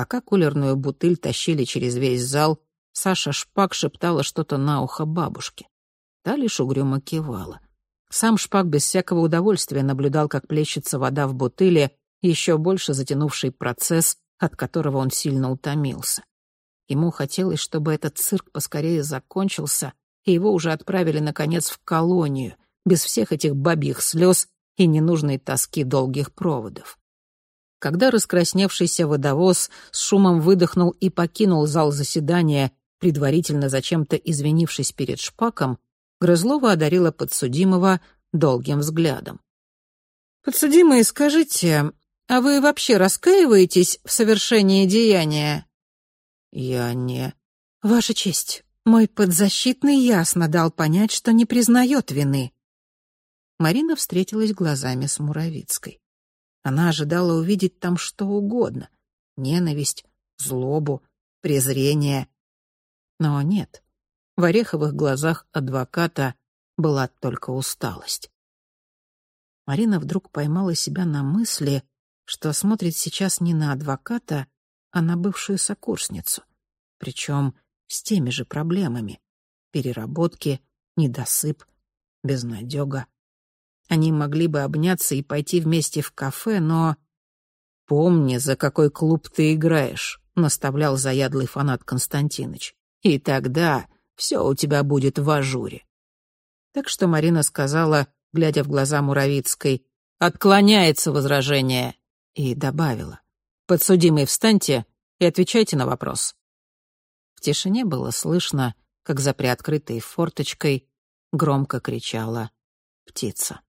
Пока кулерную бутыль тащили через весь зал, Саша Шпак шептала что-то на ухо бабушке. Та лишь угрюмо кивала. Сам Шпак без всякого удовольствия наблюдал, как плещется вода в бутыле, еще больше затянувший процесс, от которого он сильно утомился. Ему хотелось, чтобы этот цирк поскорее закончился, и его уже отправили, наконец, в колонию, без всех этих бабьих слез и ненужной тоски долгих проводов. Когда раскрасневшийся водовоз с шумом выдохнул и покинул зал заседания, предварительно зачем-то извинившись перед Шпаком, Грызлова одарила подсудимого долгим взглядом. «Подсудимые, скажите, а вы вообще раскаиваетесь в совершении деяния?» «Я не...» «Ваша честь, мой подзащитный ясно дал понять, что не признает вины». Марина встретилась глазами с Муравицкой. Она ожидала увидеть там что угодно — ненависть, злобу, презрение. Но нет, в ореховых глазах адвоката была только усталость. Марина вдруг поймала себя на мысли, что смотрит сейчас не на адвоката, а на бывшую сокурсницу. Причем с теми же проблемами. Переработки, недосып, безнадега. Они могли бы обняться и пойти вместе в кафе, но... «Помни, за какой клуб ты играешь», — наставлял заядлый фанат Константиныч. «И тогда все у тебя будет в ажуре». Так что Марина сказала, глядя в глаза Муравицкой, «Отклоняется возражение», и добавила, «Подсудимый, встаньте и отвечайте на вопрос». В тишине было слышно, как за приоткрытой форточкой громко кричала птица.